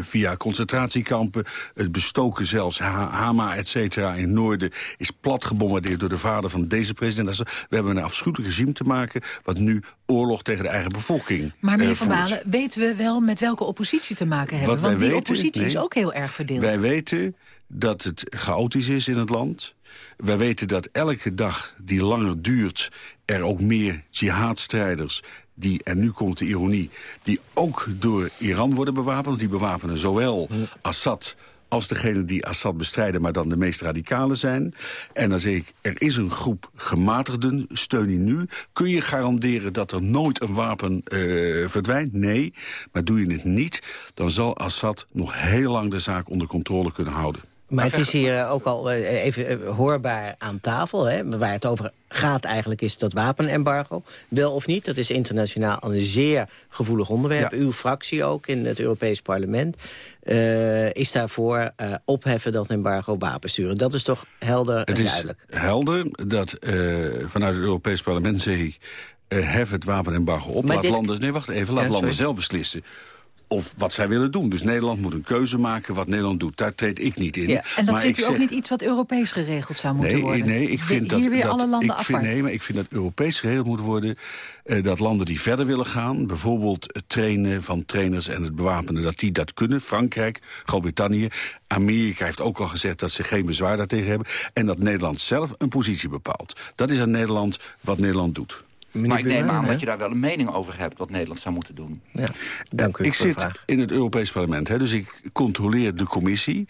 via concentratiekampen... het bestoken zelfs Hama, et cetera, in het noorden... is plat gebombardeerd door de vader van deze president. We hebben een afschuwelijk regime te maken... wat nu oorlog tegen de eigen bevolking Maar meneer uh, Van Balen, weten we wel met welke oppositie te maken hebben? Wat Want die weten, oppositie nee. is ook heel erg verdeeld. Wij weten dat het chaotisch is in het land. Wij weten dat elke dag die langer duurt... er ook meer jihadstrijders die, en nu komt de ironie... die ook door Iran worden bewapend. Die bewapenen zowel Assad als degene die Assad bestrijden... maar dan de meest radicale zijn. En dan zeg ik, er is een groep gematigden, steun die nu. Kun je garanderen dat er nooit een wapen uh, verdwijnt? Nee, maar doe je het niet... dan zal Assad nog heel lang de zaak onder controle kunnen houden. Maar het is hier ook al even hoorbaar aan tafel. Hè? Waar het over gaat eigenlijk is dat wapenembargo. Wel of niet, dat is internationaal een zeer gevoelig onderwerp. Uw fractie ook in het Europees Parlement. Uh, is daarvoor uh, opheffen dat embargo wapensturen. Dat is toch helder en duidelijk? Het is helder dat uh, vanuit het Europees Parlement zeg ik... hef het wapenembargo op. Maar laat dit... landen, nee, wacht even. Laat ja, landen zelf beslissen of wat zij willen doen. Dus Nederland moet een keuze maken wat Nederland doet. Daar treed ik niet in. Ja, en dat maar vindt u ook niet iets wat Europees geregeld zou moeten nee, worden? Nee, ik vind dat... Hier weer dat, alle landen ik apart. Vind, nee, maar ik vind dat Europees geregeld moet worden... Uh, dat landen die verder willen gaan... bijvoorbeeld het trainen van trainers en het bewapenen... dat die dat kunnen. Frankrijk, Groot-Brittannië, Amerika heeft ook al gezegd... dat ze geen bezwaar daartegen hebben. En dat Nederland zelf een positie bepaalt. Dat is aan Nederland wat Nederland doet. Maar ik neem aan dat je daar wel een mening over hebt... wat Nederland zou moeten doen. Ja, dank u ik zit in het Europees Parlement, hè, dus ik controleer de commissie.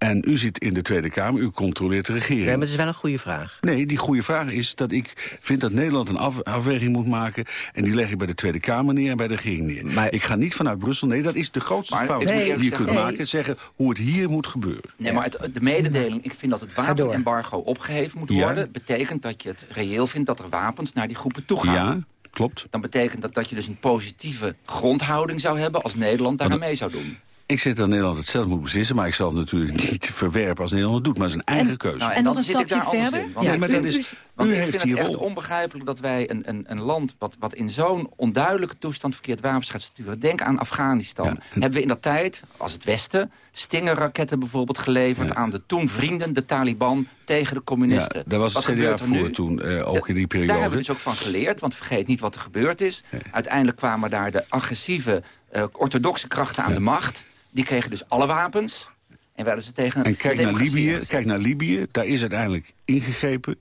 En u zit in de Tweede Kamer, u controleert de regering. Nee, maar het is wel een goede vraag. Nee, die goede vraag is dat ik vind dat Nederland een af, afweging moet maken... en die leg ik bij de Tweede Kamer neer en bij de regering neer. Maar, ik ga niet vanuit Brussel, nee, dat is de grootste maar fout nee, die je kunt maken. Zeggen hoe het hier moet gebeuren. Nee, maar het, de mededeling, ik vind dat het wapenembargo opgeheven moet worden... Ja. betekent dat je het reëel vindt dat er wapens naar die groepen toe gaan. Ja. Klopt. Dan betekent dat dat je dus een positieve grondhouding zou hebben... als Nederland daar mee zou doen. Ik zeg dat Nederland het zelf moet beslissen, maar ik zal het natuurlijk niet verwerpen als Nederland het doet, maar het is een eigen en, keuze. Nou, en, en dan, dan zit ik daar verder? In, want ja, ik maar vind, dat is, want u ik heeft vind die het echt rol. onbegrijpelijk dat wij een, een, een land wat, wat in zo'n onduidelijke toestand verkeerd wapens gaat sturen. Denk aan Afghanistan. Ja, en... Hebben we in dat tijd, als het Westen, Stinger-raketten bijvoorbeeld geleverd ja. aan de toen vrienden, de Taliban, tegen de communisten. Ja, daar was het CDA voor toen, uh, ook in die periode. Daar hebben we dus ook van geleerd, want vergeet niet wat er gebeurd is. Nee. Uiteindelijk kwamen daar de agressieve, uh, orthodoxe krachten aan de macht. Die kregen dus alle wapens. En werden ze tegen En kijk naar Libië, kijk naar Libië, daar is uiteindelijk ingegrepen.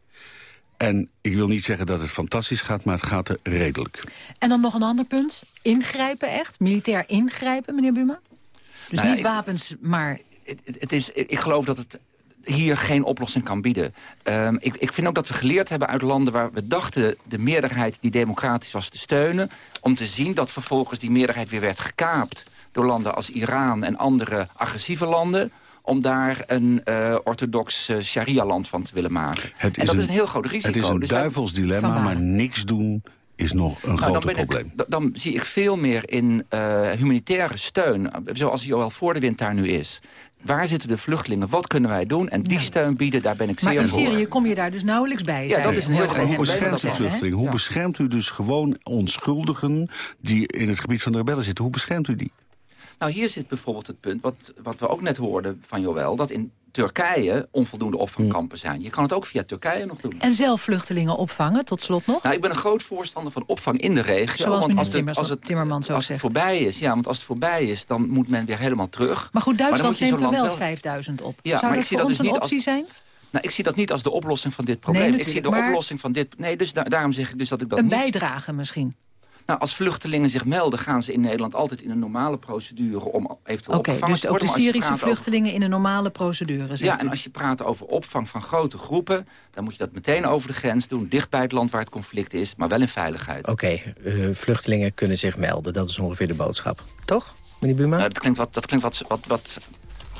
En ik wil niet zeggen dat het fantastisch gaat, maar het gaat er redelijk. En dan nog een ander punt. Ingrijpen echt? Militair ingrijpen, meneer Buma? Dus nou ja, niet ik, wapens, maar... Het, het is, ik geloof dat het hier geen oplossing kan bieden. Um, ik, ik vind ook dat we geleerd hebben uit landen waar we dachten... de meerderheid die democratisch was te steunen... om te zien dat vervolgens die meerderheid weer werd gekaapt... door landen als Iran en andere agressieve landen om daar een uh, orthodox uh, sharia-land van te willen maken. Het en dat een, is een heel groot risico. Het is een dus duivels dilemma, maar niks doen is nog een nou, groter dan probleem. Ik, dan zie ik veel meer in uh, humanitaire steun, zoals Joël Voordewind daar nu is. Waar zitten de vluchtelingen? Wat kunnen wij doen? En die ja. steun bieden, daar ben ik maar zeer in voor. Syrië kom je daar dus nauwelijks bij. Ja, dat is een heel groot Hoe beschermt u vluchtelingen? Hoe beschermt u dus gewoon onschuldigen... die in het gebied van de rebellen zitten? Hoe beschermt u die? Nou, hier zit bijvoorbeeld het punt, wat, wat we ook net hoorden van Joël... dat in Turkije onvoldoende opvangkampen zijn. Je kan het ook via Turkije nog doen. En zelf vluchtelingen opvangen, tot slot nog? Nou, ik ben een groot voorstander van opvang in de regio. Zoals want als, het, als het, Timmermans zo als zegt. het voorbij is, ja, want als het voorbij is, dan moet men weer helemaal terug. Maar goed, Duitsland maar neemt er wel, wel 5000 op. Ja, Zou maar dat ik zie voor dat ons dus een niet optie als, zijn? Nou, ik zie dat niet als de oplossing van dit probleem. Nee, ik zie de maar oplossing van dit... Nee, dus da daarom zeg ik dus dat ik dat een niet... bijdrage misschien? Nou, als vluchtelingen zich melden, gaan ze in Nederland altijd in een normale procedure om eventueel Oké, opgevangen dus te ook worden. de Maar als je Syrische vluchtelingen in een normale procedure, ja, en als je praat over opvang van grote groepen, dan moet je dat meteen over de grens doen, dicht bij het land waar het conflict is, maar wel in veiligheid. Oké, uh, vluchtelingen kunnen zich melden, dat is ongeveer de boodschap. Toch, meneer Buma? Nou, dat klinkt wat, dat klinkt wat, wat, wat,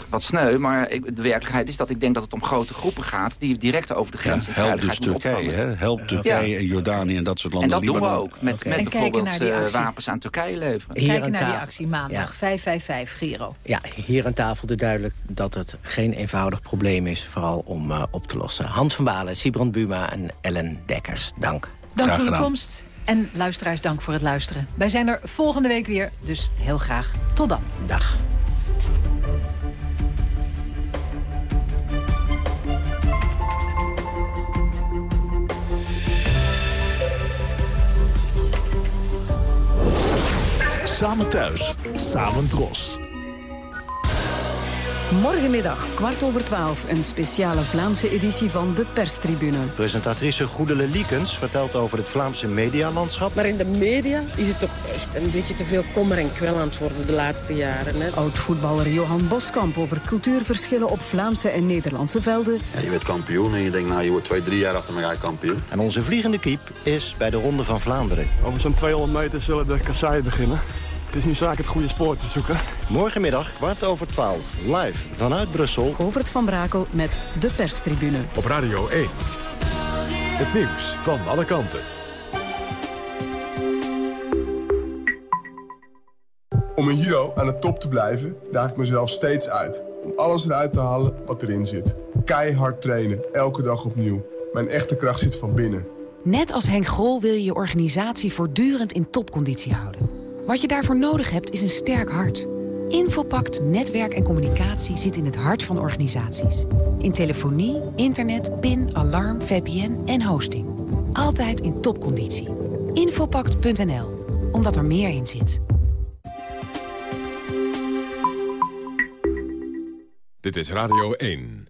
wat sneu, maar ik, de werkelijkheid is dat ik denk dat het om grote groepen gaat... die direct over de grens ja, in help veiligheid dus Turkije, hè? Help Turkije en Jordanië en dat soort landen. En dat Libanon. doen we ook, met, okay. met bijvoorbeeld uh, wapens aan Turkije leveren. Hier Kijken naar die actie maandag, ja. 555 Giro. Ja, hier aan tafel de duidelijk dat het geen eenvoudig probleem is... vooral om uh, op te lossen. Hans van Balen, Sibrand Buma en Ellen Dekkers, dank. Dank voor uw komst. En luisteraars, dank voor het luisteren. Wij zijn er volgende week weer, dus heel graag tot dan. Dag. Samen thuis, samen dros. Morgenmiddag, kwart over twaalf, een speciale Vlaamse editie van de perstribune. Presentatrice Goedele Liekens vertelt over het Vlaamse medialandschap. Maar in de media is het toch echt een beetje te veel kommer en kwel aan het worden de laatste jaren. Oud-voetballer Johan Boskamp over cultuurverschillen op Vlaamse en Nederlandse velden. Ja, je werd kampioen en je denkt, nou, je wordt twee, drie jaar achter elkaar kampioen. En onze vliegende kiep is bij de Ronde van Vlaanderen. Over zo'n 200 meter zullen de kasseien beginnen. Het is nu zaak het goede spoor te zoeken. Morgenmiddag kwart over twaalf, live vanuit Brussel. Govert van Brakel met de perstribune. Op Radio 1. Het nieuws van alle kanten. Om een Hero aan de top te blijven, daag ik mezelf steeds uit. Om alles eruit te halen wat erin zit. Keihard trainen, elke dag opnieuw. Mijn echte kracht zit van binnen. Net als Henk Grol wil je je organisatie voortdurend in topconditie houden. Wat je daarvoor nodig hebt is een sterk hart. Infopact Netwerk en Communicatie zit in het hart van organisaties. In telefonie, internet, PIN, alarm, VPN en hosting. Altijd in topconditie. Infopact.nl, omdat er meer in zit. Dit is Radio 1.